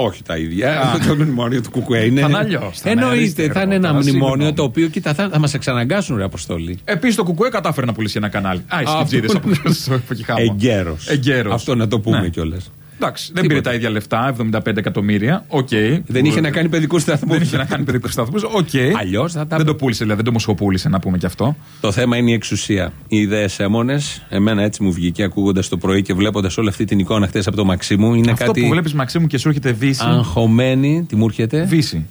όχι τα ίδια. το μνημόνιο του Κουκουέ είναι. Θα είναι αλλιώς, θα είναι Εννοείται, αριστερό, θα είναι ένα τώρα, μνημόνιο συγγνώμη. το οποίο κοίτα, θα, θα μας εξαναγκάσουν, ρε Αποστόλη. Επίσης το Κουκουέ κατάφερε να πουλήσει ένα κανάλι. Α, οι σκιτζίδε Αυτό- από εκεί χάμω. Εγκαίρω. Εγκαίρος. Αυτό να το πούμε Ναι. κιόλας. Εντάξει, δεν πήρε τα ίδια λεφτά, 75 εκατομμύρια. Οκ. Δεν είχε να κάνει παιδικούς σταθμούς. Δεν είχε να κάνει παιδικούς σταθμούς. Οκ. Αλλιώς θα τα- Δεν το πούλησε, δηλαδή, δεν το μοσχοπούλησε, να πούμε κι αυτό. Το θέμα είναι η εξουσία. Οι ιδέες έμονες. Εμένα έτσι μου βγήκε ακούγοντας το πρωί και βλέποντας όλη αυτή την εικόνα χθε από το Μαξίμου. Είναι αυτό κάτι που βλέπεις Μαξίμου και σου έρχεται Δύση. αγχωμένη. Τι μου έρχεται; Δύση.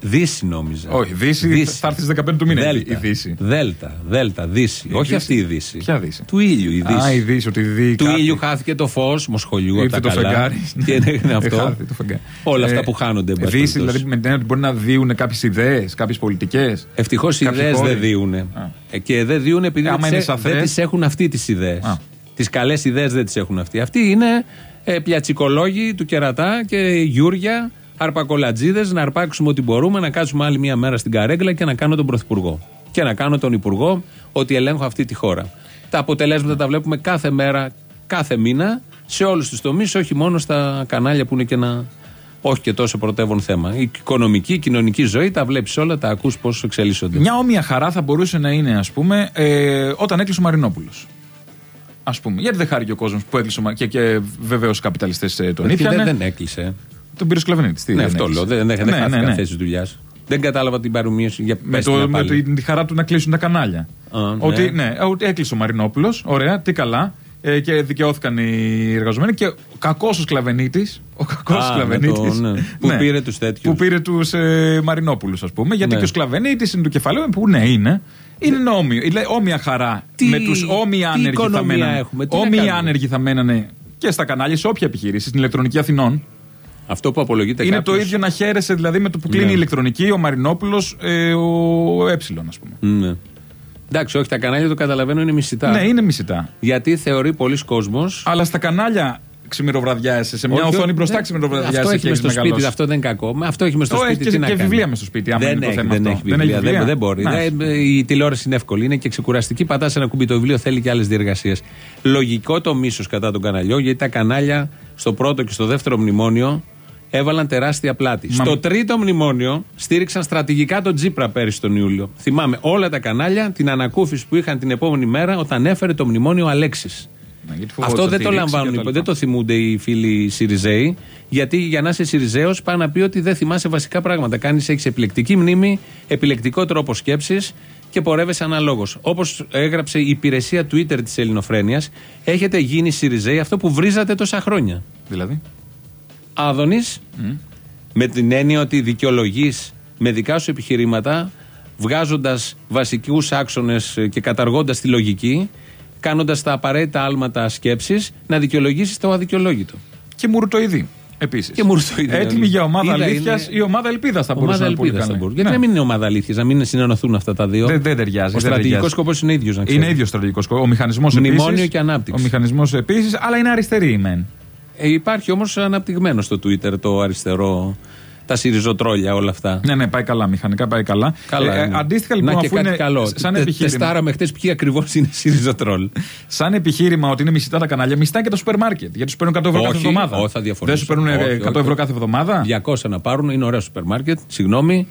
Δύση νόμιζα. Όχι, Δύση, θα έρθει στις 15 του μήνα. Δέλτα. Η Δύση. Δέλτα, Δέλτα, Δύση. Η Όχι Δύση. αυτή η Δύση. Ποια Δύση; Του ήλιου η Δύση. Α, η Δύση, ότι δει. Του κάτι. ήλιου χάθηκε το φως, μοσχολιού από Ήρθε τα το καλά. φεγγάρι. Και είναι είναι αυτό. Χάθηκε το φεγγάρι. Όλα αυτά Ε, που χάνονται. εν πάση Δύση, περιπτώσει. δηλαδή με την έννοια ότι μπορεί να δίνουν κάποιες ιδέες, κάποιες πολιτικές. Ευτυχώς οι Κάποιοι ιδέες χώροι. δεν δίουν. Και δεν δίουν επειδή Ε, άμα δεν είναι τις ε- σαφές. δεν τις έχουν αυτοί τις ιδέες. Α. Τις καλές ιδέες δεν τις έχουν αυτοί. Αυτοί είναι ε, πλιατσικολόγοι του κερατά και γιούρια, αρπακολατζίδες, να αρπάξουμε ό,τι μπορούμε, να κάτσουμε άλλη μία μέρα στην καρέγκλα και να κάνω τον Πρωθυπουργό. Και να κάνω τον Υπουργό ότι ελέγχω αυτή τη χώρα. Τα αποτελέσματα τα βλέπουμε κάθε μέρα, κάθε μήνα, σε όλους τους τομείς, όχι μόνο στα κανάλια που είναι και ένα όχι και τόσο πρωτεύον θέμα. Η οικονομική, η κοινωνική ζωή τα βλέπεις όλα, τα ακούς πώς εξελίσσονται. Μια όμοια χαρά θα μπορούσε να είναι, ας πούμε, ε, όταν έκλεισε ο Μαρινόπουλος. Α πούμε. Γιατί δεν χάρηκε ο κόσμος που έκλεισε ο Μα- και, και βεβαίως οι καπιταλιστές τον Γιατί ήπιανε. δεν, δεν έκλεισε. Τον πήρε σκλαβενίτης. Τι Ναι, δεν αυτό έκλεισε. λέω. Δεν, δεν, δεν Ναι, χάθηκαν ναι, ναι. θέσεις δουλειάς. Δεν κατάλαβα την παρομοίωση. Για Με, πες το, την με πάλι. το, τη χαρά του να κλείσουν τα κανάλια. Α, ναι. Ότι ναι, ότι έκλεισε ο Μαρινόπουλος. Ωραία, τι καλά. Ε, και δικαιώθηκαν οι εργαζομένοι. Και ο κακός ο Σκλαβενίτης. Ο κακός Α, Σκλαβενίτη. με το- ναι. Που πήρε τους τέτοιους. Που πήρε τους ε, Μαρινόπουλους, ας πούμε. Γιατί Ναι. και ο Σκλαβενίτης είναι του κεφαλαίου. Που ναι, είναι. Είναι νόμιο. Είναι όμοια χαρά. Τι- με τους όμοιοι τι άνεργοι θα οικονομία μένανε. έχουμε, τι να Όμοιοι κάνουμε; άνεργοι θα μένανε και στα κανάλια, σε όποια επιχείρηση, στην ηλεκτρονική Αθηνών. Αυτό που απολογείται Είναι κάποιος- το ίδιο να χαίρεσαι δηλαδή με το που κλείνει Ναι. η ηλεκτρονική, ο Μαρινόπουλος, ε, ο Ε, ας πούμε. Ναι. Εντάξει, όχι, τα κανάλια το καταλαβαίνω είναι μισητά. Ναι, είναι μισητά. Γιατί θεωρεί πολλοί κόσμο. Αλλά στα κανάλια ξημεροβραδιάζεσαι. Σε μια Όχι, οθόνη όχι, μπροστά δεν- ξημεροβραδιάζεσαι. Αυτό και έχει με έχεις στο σπίτι, μεγαλώσει. αυτό δεν είναι κακό. Μα Αυτό έχει με στο Το σπίτι. έχεις και- τι να και κάνεις. βιβλία μες στο σπίτι, άμα δεν είναι το έχει, θέμα δεν αυτό. έχει Δεν έχει βιβλία. Δεν, βιβλία. δεν μπορεί. Να. Δεν- η τηλεόραση είναι εύκολη. Είναι και ξεκουραστική. Πατάς ένα κουμπί το βιβλίο, θέλει και άλλες διεργασίες. Λογικό το μίσος κατά των καναλιών, γιατί τα κανάλια στο πρώτο και στο δεύτερο μνημόνιο έβαλαν τεράστια πλάτη. Μα- Στο τρίτο μνημόνιο στήριξαν στρατηγικά τον Τζίπρα πέρυσι τον Ιούλιο. Θυμάμαι όλα τα κανάλια την ανακούφιση που είχαν την επόμενη μέρα όταν έφερε το μνημόνιο Αλέξης. Ναι, γιατί φοβόταν Αυτό τη δεν το ρήξη λαμβάνουν, και τα υπό- λοιπά. δεν το θυμούνται οι φίλοι Σιριζέοι, γιατί για να είσαι Σιριζέος πάει να πει ότι δεν θυμάσαι βασικά πράγματα. Κάνεις, έχεις επιλεκτική μνήμη, επιλεκτικό τρόπο σκέψης και πορεύεσαι αναλόγως. Όπως έγραψε η υπηρεσία Twitter της Ελληνοφρένειας, έχετε γίνει Σιριζέοι αυτό που βρίζατε τόσα χρόνια. Δηλαδή; Άδωνης, με την έννοια ότι δικαιολογείς με δικά σου επιχειρήματα, βγάζοντας βασικούς άξονες και καταργώντας τη λογική, κάνοντας τα απαραίτητα άλματα σκέψης, να δικαιολογήσεις το αδικαιολόγητο. Και μουρτοειδή. Επίσης. Και μουρτοειδή. Έτοιμη για ομάδα Είδα, αλήθειας είναι- ή ομάδα ελπίδας θα μπορούσε Ομάδα να είναι πολύ ελπίδα θα καλή. μπορούσε. Γιατί Ναι. να μην είναι ομάδα αλήθειας, να μην συνενωθούν αυτά τα δύο; Δεν, δεν ταιριάζει. Ο δεν στρατηγικός ταιριάζει. σκοπός είναι ίδιος, να Είναι ξέρεις. ίδιος στρατηγικός σκοπός. Ο μηχανισμός Μνημόνιο και ανάπτυξη. Ο μηχανισμός επίσης, αλλά είναι αριστερή η μεν. Ε, υπάρχει όμως αναπτυγμένο στο Twitter το αριστερό, τα σιριζοτρόλια όλα αυτά. Ναι, ναι, πάει καλά. Μηχανικά πάει καλά. Καλά. Ε, είναι. αντίστοιχα λοιπόν, να και αφού κάτι είναι καλό. σαν Τε- επιχείρημα, Τεστάραμε χτες ποιοι ακριβώς είναι σιριζοτρόλ. σαν επιχείρημα ότι είναι μισητά τα κανάλια, μισητά και τα σούπερ μάρκετ. Γιατί σου παίρνουν 100 ευρώ κάθε Όχι, εβδομάδα. όχι, θα διαφωνήσω. Δεν σου παίρνουν ε, Όχι, 100 όχι. ευρώ κάθε εβδομάδα. 200 να πάρουν, είναι ωραίο σούπερ μάρκετ. Συγγνώμη.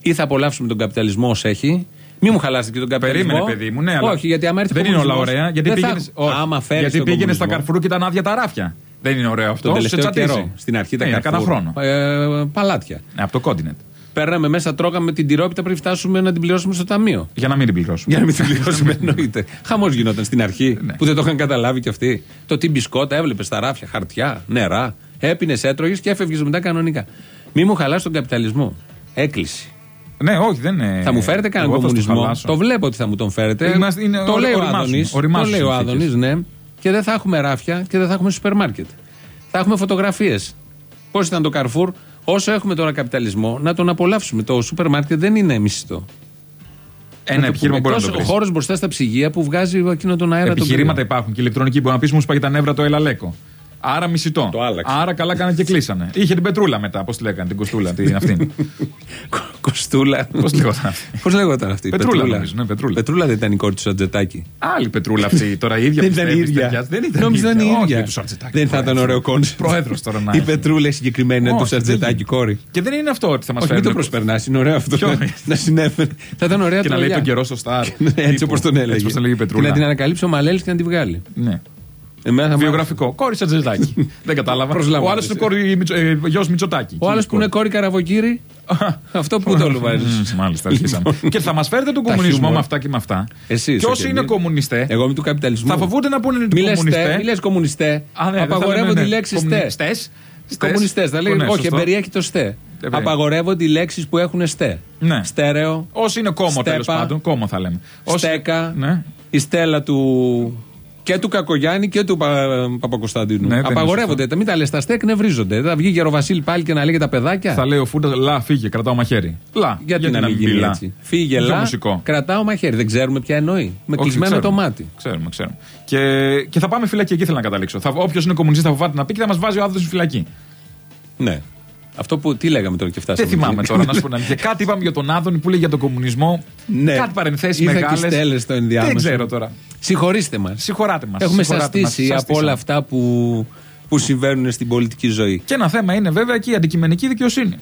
Ή θα απολαύσουμε τον καπιταλισμό ως έχει. Μην μου χαλάσετε και τον καπιταλισμό. Περίμενε, παιδί μου, ναι, αλλά Όχι, γιατί άμα έρθει δεν ο είναι όλα κομμουνισμός, ωραία. Γιατί δεν θα- πήγαινε, όχι, άμα φέρεις γιατί τον πήγαινες στα κομμουνισμό, καρφουρού και ήταν άδεια τα ράφια. Δεν είναι ωραίο αυτό. Τον Σε τελευταίο τσατίζει. καιρό. Στην αρχή τα Ναι, είναι καρφούρ. κανένα χρόνο. Ε, παλάτια. Ναι, από το κόντινετ. Παίρναμε μέσα, τρώγαμε την τυρόπιτα πριν φτάσουμε να την πληρώσουμε στο ταμείο. Για να μην την πληρώσουμε. Για να μην την πληρώσουμε, εννοείται. Χαμός γινόταν στην αρχή Ναι. που δεν το είχαν καταλάβει κι αυτοί. Το τι μπισκότα έβλεπες στα ράφια, χαρτιά, νερά. Έπινες, έτρωγες και έφευγες μετά κανονικά. Μη μου χαλάς τον καπιταλισμό. Έκκληση. Ναι, όχι, δεν είναι. Θα μου φέρετε κανέναν Εγώ θα στο κομμουνισμό; χαλάσω. Το βλέπω ότι θα μου τον φέρετε. Είμαστε- είναι το ορι- λέει ο οριμάζουμε, Άδωνης. Το οριμάζουμε λέει ο συνθήκες. Άδωνης, ναι. Και δεν θα έχουμε ράφια και δεν θα έχουμε σούπερ μάρκετ. Θα έχουμε φωτογραφίες. Πώς ήταν το Καρφούρ. Όσο έχουμε τώρα καπιταλισμό, να τον απολαύσουμε. Το σούπερ μάρκετ δεν είναι μισθό. Ένα επιχείρημα μπορεί να το Ο βρεις. χώρος μπροστά στα ψυγεία που βγάζει εκείνο τον αέρα. τον Επιχειρήματα κρύο. υπάρχουν και ηλεκτρονική μπορεί να πει μου σπάγει τα νεύρα το Ελαλέκο. Άρα μισητό. Το άλλαξε. Άρα καλά κάνανε και κλείσανε. Είχε την Πετρούλα μετά. Πώς τη λέγανε, την Κοστούλα, την αυτή. Κοστούλα. Πώς λέγονταν αυτή; Πώς λέγονταν αυτή. Πετρούλα, νομίζω, ναι, Πετρούλα. Πετρούλα δεν ήταν η κόρη του Σατζετάκη. Άλλη Πετρούλα αυτή. Τώρα η ίδια Δεν ήταν η πιστεύεις, ίδια. ταιριάζει. Δεν ήταν Νόμιζα ήταν η Όχι, ίδια. με τους Σαρτζετάκη, Δεν θα ήταν πρόεδρος. ωραίο κόνσεπτ. Πρόεδρος τώρα να Η έχει. Πετρούλα η συγκεκριμένη είναι του Όχι, δεν Σατζετάκη γίνεται. κόρη. Και δεν είναι αυτό ότι θα μας Όχι, μην φέρνει. το προσπερνάς, είναι ωραίο αυτό. Ποιο; να- Να συνέφερε. Θα ήταν ωραία Και να λέει τρολιά. τον καιρό σωστά. Έτσι τύπου. όπω τον έλεγε. Έτσι όπως τον λέγει η Και να την Πετρούλα. ανακαλύψει ο Μαλέλης και να τη βγάλει. Ναι. Εμένα θα μ' Βιογραφικό. Κόρη Σατζετάκη. Δεν κατάλαβα. Ο Προσλαμβάνεσαι. άλλο είναι κόρη Μητσο- ε, γιος Μητσοτάκη. Ο άλλος που είναι κόρη καραβοκύρη, αυτό που το όλο βάζει. Μμμ, Μάλιστα, αρχίσαμε. Και θα μας φέρετε τον Τα κομμουνισμό χιούμορ. με αυτά και με αυτά. Εσύ. Και όσοι είναι κομμουνιστέ, Εγώ είμαι του καπιταλισμού. θα φοβούνται να πούνε Μη ότι λες τε, κομμουνιστέ. μη λες κομμουνιστέ. Α, ναι, δεν θα Απαγορεύονται λέμε, οι ναι. λέξεις στε. Κομμουνιστές; Στες; Κομμουνιστές. Θα λέει, Ναι, όχι, σωστό. εμπεριέχει το στε. Ε, Απαγορεύονται οι λέξεις που έχουν στε. Ναι. Στέρεο, Όσοι είναι κόμμο τέλος Στέπα. πάντων. Κόμμο θα λέμε. Όσοι- στέκα, Ναι. η στέλα του. Και του Κακογιάννη και του Πα... Παπακοσταντίνου. Ναι, δεν είναι Απαγορεύονται. Τα μην τα λες, τα στέκ νευρίζονται. Θα βγει Γεροβασίλη πάλι και να λέει για τα παιδάκια. Θα λέει ο Φούρτα, λα, φύγε, κρατάω μαχαίρι. Λα, Γιατί, να μην πει γίνει λα. έτσι. Φύγε Πιο λα, μουσικό. κρατάω μαχαίρι. Δεν ξέρουμε ποια εννοεί. Με Όχι, κλεισμένο το ξέρουμε. μάτι. Ξέρουμε, ξέρουμε. Και, και θα πάμε φυλακή, εκεί θέλω να καταλήξω. Όποιος είναι κομμουνιστής θα φοβάται να πει και θα μας βάζει ο άνθρωπο στη φυλακή. Ναι. Αυτό που. Τι λέγαμε τώρα και φτάσαμε. Δεν θυμάμαι εκεί. τώρα να σου πω την αλήθεια. Κάτι είπαμε για τον Άδωνη που λέει για τον κομμουνισμό. Ναι. Κάτι παρενθέσεις Ήρθα και μεγάλες. στέλνες στο ενδιάμεσο. Δεν ξέρω τώρα. Συγχωρήστε μας. Συγχωράτε μας. Έχουμε σαστήσει από όλα αυτά που, που συμβαίνουν στην πολιτική ζωή. Και ένα θέμα είναι βέβαια και η αντικειμενική δικαιοσύνη.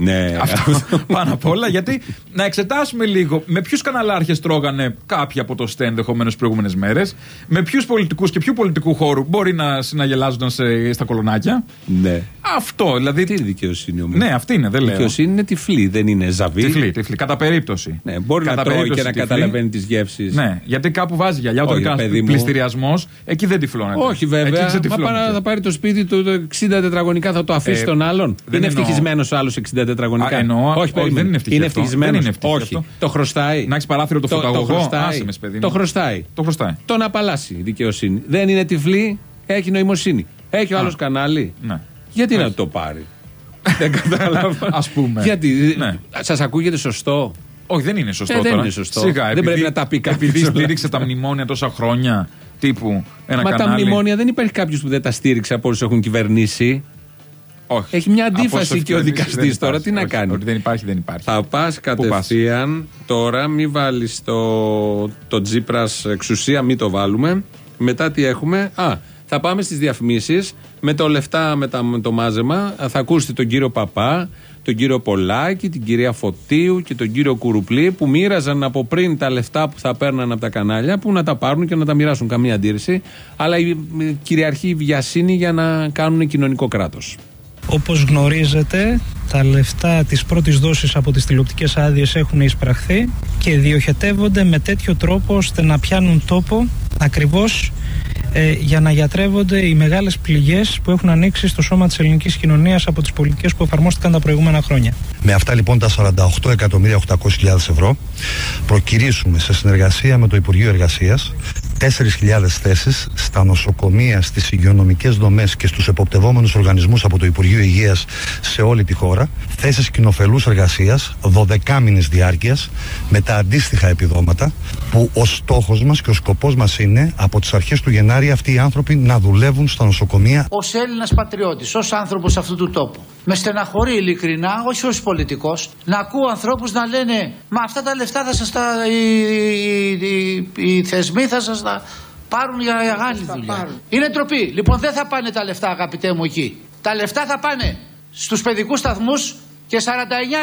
Ναι, Αυτό πάνω απ' όλα, γιατί να εξετάσουμε λίγο με ποιους καναλάρχες τρώγανε κάποιοι από το ΣΤΕ ενδεχομένως τις προηγούμενες μέρες, με ποιους πολιτικούς και ποιου πολιτικού χώρου μπορεί να συναγελάζονταν σε, στα κολονάκια. ναι. Αυτό, δηλαδή. Τι είναι δικαιοσύνη όμως. Ναι, αυτή είναι, δεν Η λέω. δικαιοσύνη είναι τυφλή, δεν είναι ζαβή. Τυφλή, τυφλή. Κατά περίπτωση. Ναι, μπορεί Κατά να τρώει περίπτωση και να τυφλή. καταλαβαίνει τις γεύσεις. Ναι, γιατί κάπου βάζει γυαλιά. Όταν Όχι, κάνεις παιδί μου. πληστηριασμός, εκεί δεν τυφλώνεται. Όχι Εκεί βέβαια. Μα ξετυφλώνεται. παρά, θα πάρει το σπίτι του το 60 τετραγωνικά, θα το αφήσει Ε, τον άλλον. δεν είναι εννοώ. ευτυχισμένος άλλος 60 τετραγωνικά. Α, εννοώ, όχι, περίμενε. δεν είναι ευτυχή αυτό. ευτυχισμένος. Δεν είναι ευτυχή Όχι. αυτό. Το χρωστάει. Να έχεις παράθυρο το Το- το φωταγωγό. χρωστάει. Άσε με, παιδί μου. Το χρωστάει. Το χρωστάει. Τον απαλλάσσει η δικαιοσύνη. Δεν είναι τυφλή, έχει νοημοσύνη. Έχει ο άλλος κανάλι. Ναι. Γιατί να Όχι. το πάρει; δεν κατάλαβα. Ας πούμε. Γιατί. Ναι. Σας ακούγεται σωστό; Όχι, δεν είναι σωστό Ε, δεν τώρα. είναι σωστό. Σιγά, Δεν επειδή- πρέπει να τα πει κάποιος Επειδή όλα. στήριξε τα μνημόνια τόσα χρόνια, τύπου ένα Μα κανάλι. τα μνημόνια δεν υπάρχει κάποιος που δεν τα στήριξε από όσου έχουν κυβερνήσει. Όχι. Έχει μια Από αντίφαση όσο και ο κυβερνήσεις δικαστής δεν τώρα, υπάρχει. τι να Όχι, κάνει; Ότι δεν υπάρχει, δεν υπάρχει. Θα πας κατευθείαν τώρα, μην βάλεις το, το Τζίπρας εξουσία, μην το βάλουμε. Μετά τι έχουμε; Α, θα πάμε στις διαφημίσεις. Με το λεφτά, με, τα, με το μάζεμα, θα ακούσετε τον κύριο Παπά, τον κύριο Πολάκη, την κυρία Φωτίου και τον κύριο Κουρουπλή που μοίραζαν από πριν τα λεφτά που θα παίρναν από τα κανάλια που να τα πάρουν και να τα μοιράσουν. Καμία αντίρρηση. Αλλά η, η κυριαρχεί η βιασύνη για να κάνουν κοινωνικό κράτος. Όπως γνωρίζετε, τα λεφτά της πρώτης δόσης από τις τηλεοπτικές άδειες έχουν εισπραχθεί και διοχετεύονται με τέτοιο τρόπο ώστε να πιάνουν τόπο ακριβώς ε, για να γιατρεύονται οι μεγάλες πληγές που έχουν ανοίξει στο σώμα της ελληνικής κοινωνίας από τις πολιτικές που εφαρμόστηκαν τα προηγούμενα χρόνια. Με αυτά λοιπόν τα 48.800.000 ευρώ προκυρήσουμε σε συνεργασία με το Υπουργείο Εργασίας 4.000 θέσεις στα νοσοκομεία, στις υγειονομικές δομές και στους εποπτευόμενους οργανισμούς από το Υπουργείο Υγείας σε όλη τη χώρα, θέσεις κοινοφελούς εργασίας 12 μήνες διάρκειας με τα αντίστοιχα επιδόματα που ο στόχος μας και ο σκοπός μας είναι από τις αρχές του Γενάρη αυτοί οι άνθρωποι να δουλεύουν στα νοσοκομεία. Ω Έλληνας πατριώτης, ως άνθρωπος αυτού του τόπου, με στεναχωρεί ειλικρινά, όχι ως πολιτικός, να ακούω ανθρώπους να λένε Μα αυτά τα λεφτά θα σας τα. Οι, οι, οι, οι θεσμοί θα σας τα πάρουν για, για άλλη δουλειά. Είναι ντροπή. Λοιπόν, δεν θα πάνε τα λεφτά, αγαπητέ μου, εκεί. Τα λεφτά θα πάνε στους παιδικούς σταθμούς και 49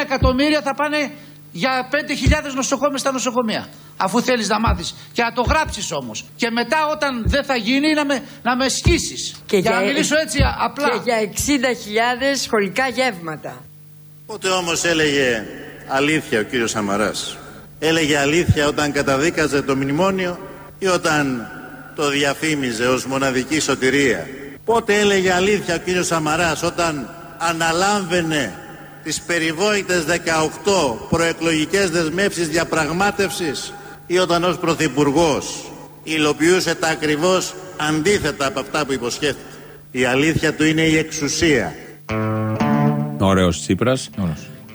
εκατομμύρια θα πάνε για 5.000 νοσοκόμες στα νοσοκομεία. Αφού θέλεις να μάθεις και να το γράψεις όμως. Και μετά όταν δεν θα γίνει να με, να με σκίσεις. Και για, για- να μιλήσω έτσι α- απλά. Και για 60.000 σχολικά γεύματα. Πότε όμως έλεγε αλήθεια ο κύριος Σαμαράς; Έλεγε αλήθεια όταν καταδίκαζε το μνημόνιο ή όταν το διαφήμιζε ως μοναδική σωτηρία; Πότε έλεγε αλήθεια ο κύριος Σαμαράς όταν αναλάμβαινε τις περιβόητες 18 προεκλογικές δεσμεύσεις διαπραγμάτευσης; Ή όταν ως πρωθυπουργός υλοποιούσε τα ακριβώς αντίθετα από αυτά που υποσχέθηκε. Η αλήθεια του είναι η εξουσία. Ωραίος Τσίπρας.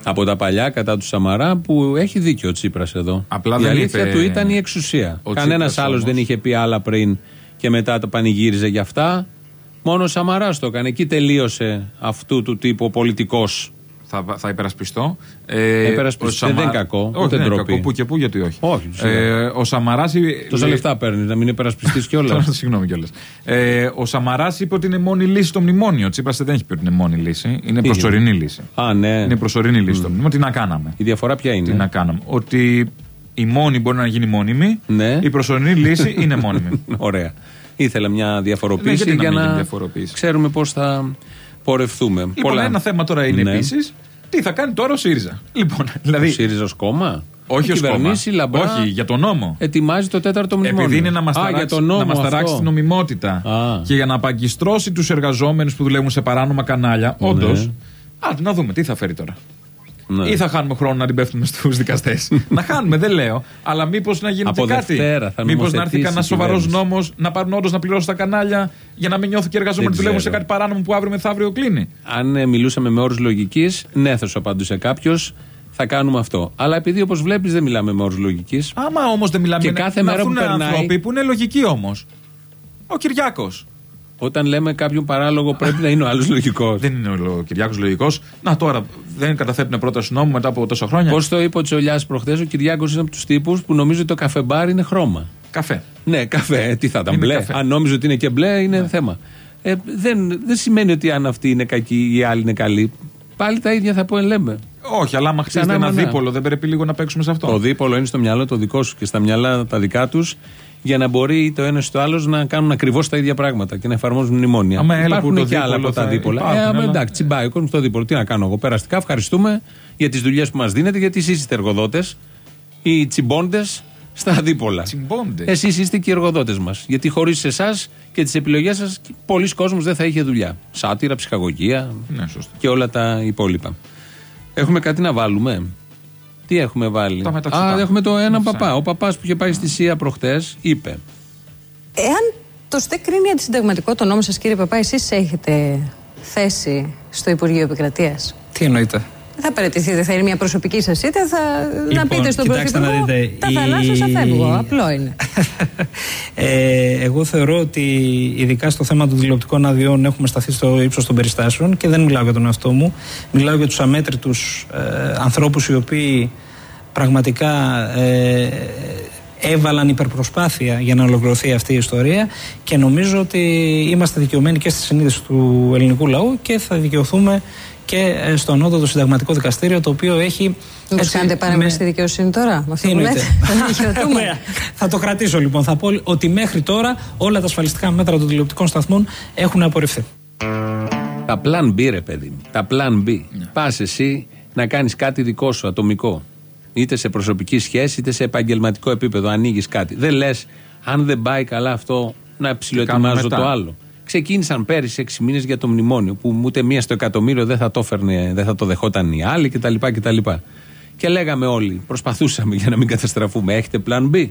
Από τα παλιά κατά του Σαμαρά που έχει δίκιο ο Τσίπρας εδώ. Απλά η δεν αλήθεια είπε- του ήταν η εξουσία. Ο Κανένας Τσίπρας άλλος όμως. δεν είχε πει άλλα πριν και μετά το πανηγύριζε γι' αυτά. Μόνο ο Σαμαράς το έκανε. Εκεί τελείωσε αυτού του τύπου ο πολιτικός. Θα, θα υπερασπιστώ. Ε, Υπερασπιστεί. ο Δεν Σαμα- είναι κακό, Όχι, ούτε δεν είναι ντροπή. κακό. Πού και πού, γιατί όχι. Όχι, σίγουρα. Ε, ο Σαμαράς. Τόσα λεφτά παίρνει, να μην υπερασπιστείς κιόλας. Συγγνώμη κιόλας. Ε, ο Σαμαράς είπε ότι είναι μόνη λύση το μνημόνιο. Ο Τσίπρα δεν έχει πει ότι είναι μόνη λύση. Είναι Τι προσωρινή είναι; λύση. Α, ναι. Είναι προσωρινή λύση το μνημόνιο. Τι να κάναμε; Η διαφορά ποια είναι; Τι να κάναμε; Ότι η μόνη μπορεί να γίνει μόνιμη. Ναι. Η προσωρινή λύση είναι μόνιμη. Ωραία. Ήθελα μια Ναι, διαφοροποίηση γιατί να για μην γίνει να διαφοροποίηση; ξέρουμε πώς θα πορευτούμε. Λοιπόν, ένα θέμα τώρα είναι Ναι. επίσης τι θα κάνει τώρα ο ΣΥΡΙΖΑ; Λοιπόν, δηλαδή. Ο ΣΥΡΙΖΑ ως κόμμα; Όχι Η ως κόμμα. κυβερνήσει λαμπρά Όχι, για τον νόμο. Ετοιμάζει το τέταρτο μνημόνιο. Επειδή είναι να μας Α, για ταράξει, τον νόμο να μας ταράξει αυτό. την νομιμότητα Α. και για να απαγκιστρώσει τους εργαζόμενους που δουλεύουν σε παράνομα κανάλια, Ναι. όντως. Άντε να δούμε τι θα φέρει τώρα. Ναι. Ή θα χάνουμε χρόνο να την πέφτουμε στους δικαστές. να χάνουμε, δεν λέω. Αλλά μήπως να γίνει Από και κάτι. Δευτέρα θα Μήπως να έρθει νομοθετήσει κανένας η σοβαρός κυβέρνηση. νόμος να πάρουν όντως να πληρώσουν τα κανάλια για να μην νιώθουν και οι εργαζόμενοι Δεν που δουλεύουν σε ξέρω. κάτι παράνομο που αύριο μεθαύριο κλείνει. Αν ε, μιλούσαμε με όρους λογικής, ναι, θα σου απαντούσε κάποιος, θα κάνουμε αυτό. Αλλά επειδή όπως βλέπεις δεν μιλάμε με όρους λογικής. Άμα όμως δεν μιλάμε Και με- κάθε να μέρα που έρθουν περνάει- άνθρωποι που είναι λογικοί όμως. Ο Κυριάκος. Όταν λέμε κάποιον παράλογο, πρέπει να είναι ο άλλος λογικός. Δεν είναι ο Κυριάκος λογικός. Να τώρα δεν καταθέτουν πρόταση νόμου μετά από τόσα χρόνια. Πώς το είπε ο Τσολιάς προχθές, ο Κυριάκος είναι από τους τύπους που νομίζει ότι το καφεμπάρ είναι χρώμα. Καφέ. Ναι, καφέ. Ε, Τι θα ήταν Είναι μπλε. καφέ. Ναι. Αν νόμιζε ότι είναι και μπλε, είναι θέμα. Ε, δεν, δεν σημαίνει ότι αν αυτή είναι κακή ή η άλλη είναι καλή. Πάλι τα ίδια θα πω, λέμε. Όχι, αλλά άμα χτίζετε Ξανά ένα μανά. δίπολο, δεν πρέπει λίγο να παίξουμε σε αυτό. Το δίπολο είναι στο μυαλό το δικό σου και στα μυαλά τα δικά τους για να μπορεί το ένας ή το άλλος να κάνουν ακριβώς τα ίδια πράγματα και να εφαρμόζουν μνημόνια. Άμα έλα Υπάρχουν που το και άλλα δίπολο από τα θα δίπολα. υπάρχουν, ε, άμα αλλά- εντάξει, τσιμπάει ο κόσμος στο δίπολο. Τι να κάνω εγώ. Περαστικά ευχαριστούμε για τις δουλειές που μας δίνετε, γιατί εσείς είστε εργοδότες, οι τσιμπώντε στα δίπολα. Τσιμπώντες. Εσείς είστε και οι εργοδότες μας. Γιατί χωρίς εσάς και τις επιλογές σας, πολλοί κόσμοι δεν θα είχε δουλειά. Σάτυρα, ψυχαγωγία Ναι, σωστά. και όλα τα υπόλοιπα. Έχουμε κάτι να βάλουμε; Τι έχουμε βάλει; Τα μεταξωτά. Α, έχουμε το ένα Ψάχνει. παπά. Ο παπάς που είχε πάει στη ΣΥΑ προχτές είπε. Εάν το ΣΤΕ κρίνει αντισυνταγματικό το νόμο σας, κύριε Παπά, εσείς έχετε θέση στο Υπουργείο Επικρατείας; Τι εννοείτε; Δεν θα παραιτηθείτε, θα είναι μια προσωπική σας είτε θα να Λοιπόν, πείτε στον κοιτάξτε να Πρωθυπουργό. δείτε, Τα η- θαλάσσια φεύγω. Απλό είναι. Ε, εγώ θεωρώ ότι ειδικά στο θέμα των τηλεοπτικών αδειών έχουμε σταθεί στο ύψος των περιστάσεων και δεν μιλάω για τον εαυτό μου. Μιλάω για τους αμέτρητους ε, ανθρώπους οι οποίοι πραγματικά ε, έβαλαν υπερπροσπάθεια για να ολοκληρωθεί αυτή η ιστορία και νομίζω ότι είμαστε δικαιωμένοι και στη συνείδηση του ελληνικού λαού και θα δικαιωθούμε και ε, στο ανώτατο συνταγματικό δικαστήριο το οποίο έχει. Μήπω έτσι, κάνετε παρέμβαση με- στη δικαιοσύνη τώρα, με αυτό τι που εννοείτε; λέτε. Θα δικαιωθούμε. Ωραία. Θα το κρατήσω λοιπόν. Θα πω ότι μέχρι τώρα όλα τα ασφαλιστικά μέτρα των τηλεοπτικών σταθμών έχουν απορριφθεί. Τα plan B, ρε παιδί μου. Τα plan B. Ναι. Πας εσύ να κάνεις κάτι δικό σου, ατομικό. Είτε σε προσωπική σχέση, είτε σε επαγγελματικό επίπεδο. Ανοίγεις κάτι. Δεν λες, αν δεν πάει καλά αυτό, να ψιλοετοιμάζω κάνουμε το μετά. άλλο. Ξεκίνησαν πέρυσι 6 μήνες για το μνημόνιο, που ούτε μία στο εκατομμύριο δεν θα το έφερνε, δεν θα το δεχόταν οι άλλοι κτλ. κτλ. Και λέγαμε όλοι, προσπαθούσαμε για να μην καταστραφούμε. Έχετε plan B.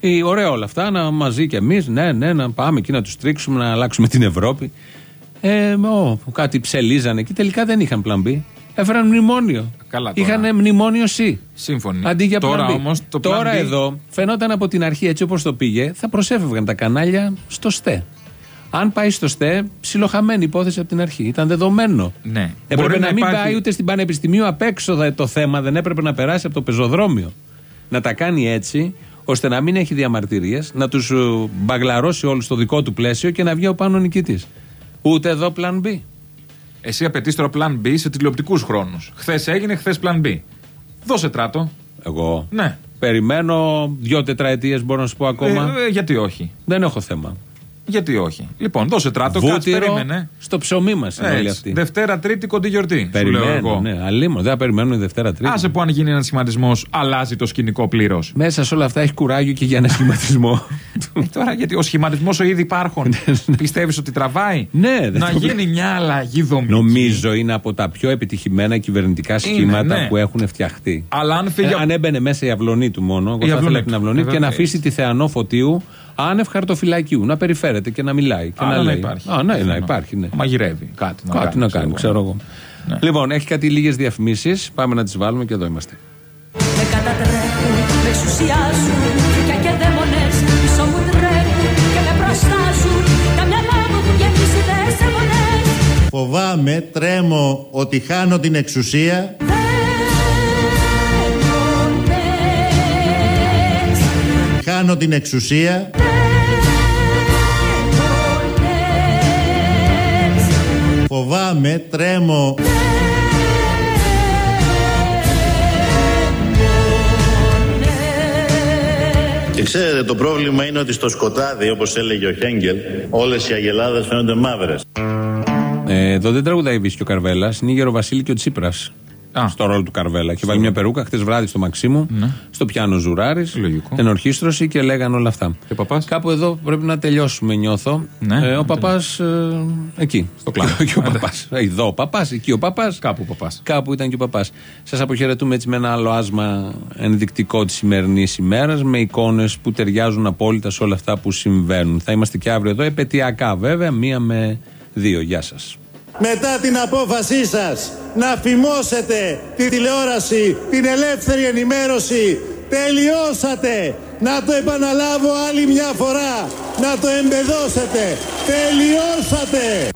Ή, ωραία όλα αυτά, να μαζί κι εμείς, ναι, ναι, να πάμε εκεί να τους τρίξουμε, να αλλάξουμε την Ευρώπη. Ε, ο, κάτι ψελίζανε και τελικά δεν είχαν plan B. Έφεραν μνημόνιο. Καλά τώρα. Είχαν μνημόνιο C. Σύμφωνοι. Αντί για Τώρα plan B. όμως το plan Τώρα B εδώ φαινόταν από την αρχή έτσι όπως το πήγε, θα προσέφευγαν τα κανάλια στο ΣΤΕ. Αν πάει στο ΣΤΕ, ψιλοχαμένη υπόθεση από την αρχή. Ήταν δεδομένο. Ναι. Έπρεπε Μπορεί να, να μην υπάρχει- πάει ούτε στην Πανεπιστημίου απ' έξω θα- το θέμα, δεν έπρεπε να περάσει από το πεζοδρόμιο. Να τα κάνει έτσι, ώστε να μην έχει διαμαρτυρίες, να τους μπαγλαρώσει όλους στο δικό του πλαίσιο και να βγει ο πάνω νικητής. Ούτε εδώ plan B. Εσύ απαιτείς τώρα plan B σε τηλεοπτικούς χρόνους. Χθες έγινε, χθες plan B. Δώσε τράτο. Εγώ. Ναι. Περιμένω δύο τετραετίες, μπορώ να σου πω ακόμα. Ε, ε, γιατί όχι. Δεν έχω θέμα. Γιατί όχι. Λοιπόν, δώσε τράτο, κάτσε, Βούτυρο περίμενε. στο ψωμί μας είναι όλοι Έτσι. αυτοί. Δευτέρα, Τρίτη, κοντή γιορτή. σου λέω Περιμένω, εγώ. ναι. Αλλήμον, δεν θα περιμένουμε Δευτέρα Τρίτη. Άσε που αν γίνει ένας σχηματισμός, αλλάζει το σκηνικό πλήρως. Μέσα σε όλα αυτά έχει κουράγιο και για ένα σχηματισμό. Τώρα γιατί ο σχηματισμός ο ήδη υπάρχον. Πιστεύεις ότι τραβάει; Ναι, δεν Να το- γίνει μια αλλαγή δομική. Νομίζω είναι από τα πιο επιτυχημένα κυβερνητικά σχήματα ναι. που έχουν φτιαχτεί. Αλλά αν φύγει. Ε, αν έμπαινε μέσα η αυλωνή του μόνο, εγώ Η θα ήθελα αυλωνή την του. αυλωνή Ε, και να βέβαια. αφήσει τη Θεανό Φωτίου άνευ χαρτοφυλακίου. Να περιφέρεται και να μιλάει. Και Α, να να λέει. υπάρχει. Α, ναι, να Πιθανό. υπάρχει, ναι. Μαγειρεύει κάτι να Κάτι κάνει. να ξέρω κάνει, εγώ. ξέρω εγώ. Ναι. Λοιπόν, έχει κάτι λίγες διαφημίσεις. Πάμε να τις βάλουμε και εδώ είμαστε. Με κατατρέχουν, με εξουσιάζουν Φρικιά και δαίμονες πίσω μου τρέχουν Και με προστάζουν Τα μυαλά μου έχουν γεμίσει δεσμονές Φοβάμαι, τρέμω ότι χάνω την εξουσία Χάνω την εξουσία Φοβάμαι, τρέμω Και ξέρετε, το πρόβλημα είναι ότι στο σκοτάδι, όπως έλεγε ο Χέγγελ, όλες οι αγελάδες φαίνονται μαύρες. Ε, εδώ δεν τραγουδάει η Βύση ο Καρβέλας, είναι η Γεροβασίλη και ο Τσίπρα. Στο ρόλο του Καρβέλα. Έχει βάλει μια περούκα χτες βράδυ στο Μαξίμου, στο πιάνο Ζουράρης, ενορχίστρωση και λέγανε όλα αυτά. Και παπάς; Κάπου εδώ πρέπει να τελειώσουμε, νιώθω. Ναι, ε, ο ναι. παπάς εκεί. Στο κλαμπ. και ο παπάς. Εδώ ο παπάς, εκεί ο παπάς. Κάπου ο παπάς. Κάπου ήταν και ο παπάς. Σας αποχαιρετούμε έτσι με ένα άλλο άσμα ενδεικτικό της σημερινής ημέρας, με εικόνες που ταιριάζουν απόλυτα σε όλα αυτά που συμβαίνουν. Θα είμαστε και αύριο εδώ, επαιτειακά βέβαια, μία με δύο. Γεια σας. Μετά την απόφασή σας να φημώσετε τη τηλεόραση, την ελεύθερη ενημέρωση, τελειώσατε. Να το επαναλάβω άλλη μια φορά, να το εμπεδώσετε. Τελειώσατε.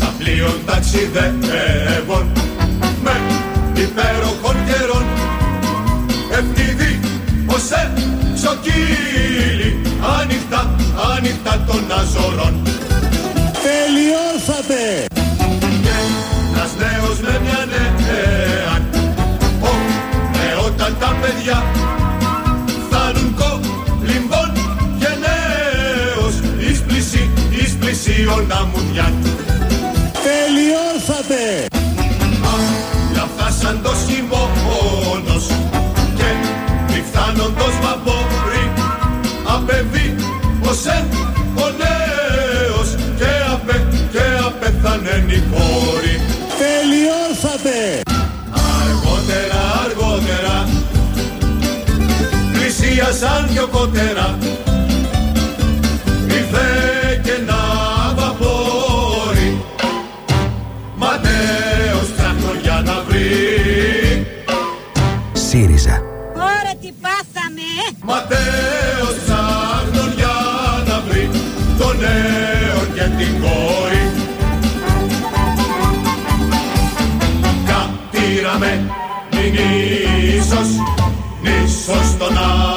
Τα πλοίων ταξιδεύουν με υπέροχων καιρών Ευνηδοί ως εξοκύλοι ανοιχτά, ανοιχτά νύχτα των αζωρών Τελειώσατε! Πλησίασαν δυο κότερα ήρθε και ένα βαπόρι Ματέος ψάχνω για να βρει. ΣΥΡΙΖΑ. Ωραία τι πάθαμε. Ματέος ψάχνω για να βρει το νέο και την κόρη. Κατήραμε μην ίσως, νήσος των Άζωρων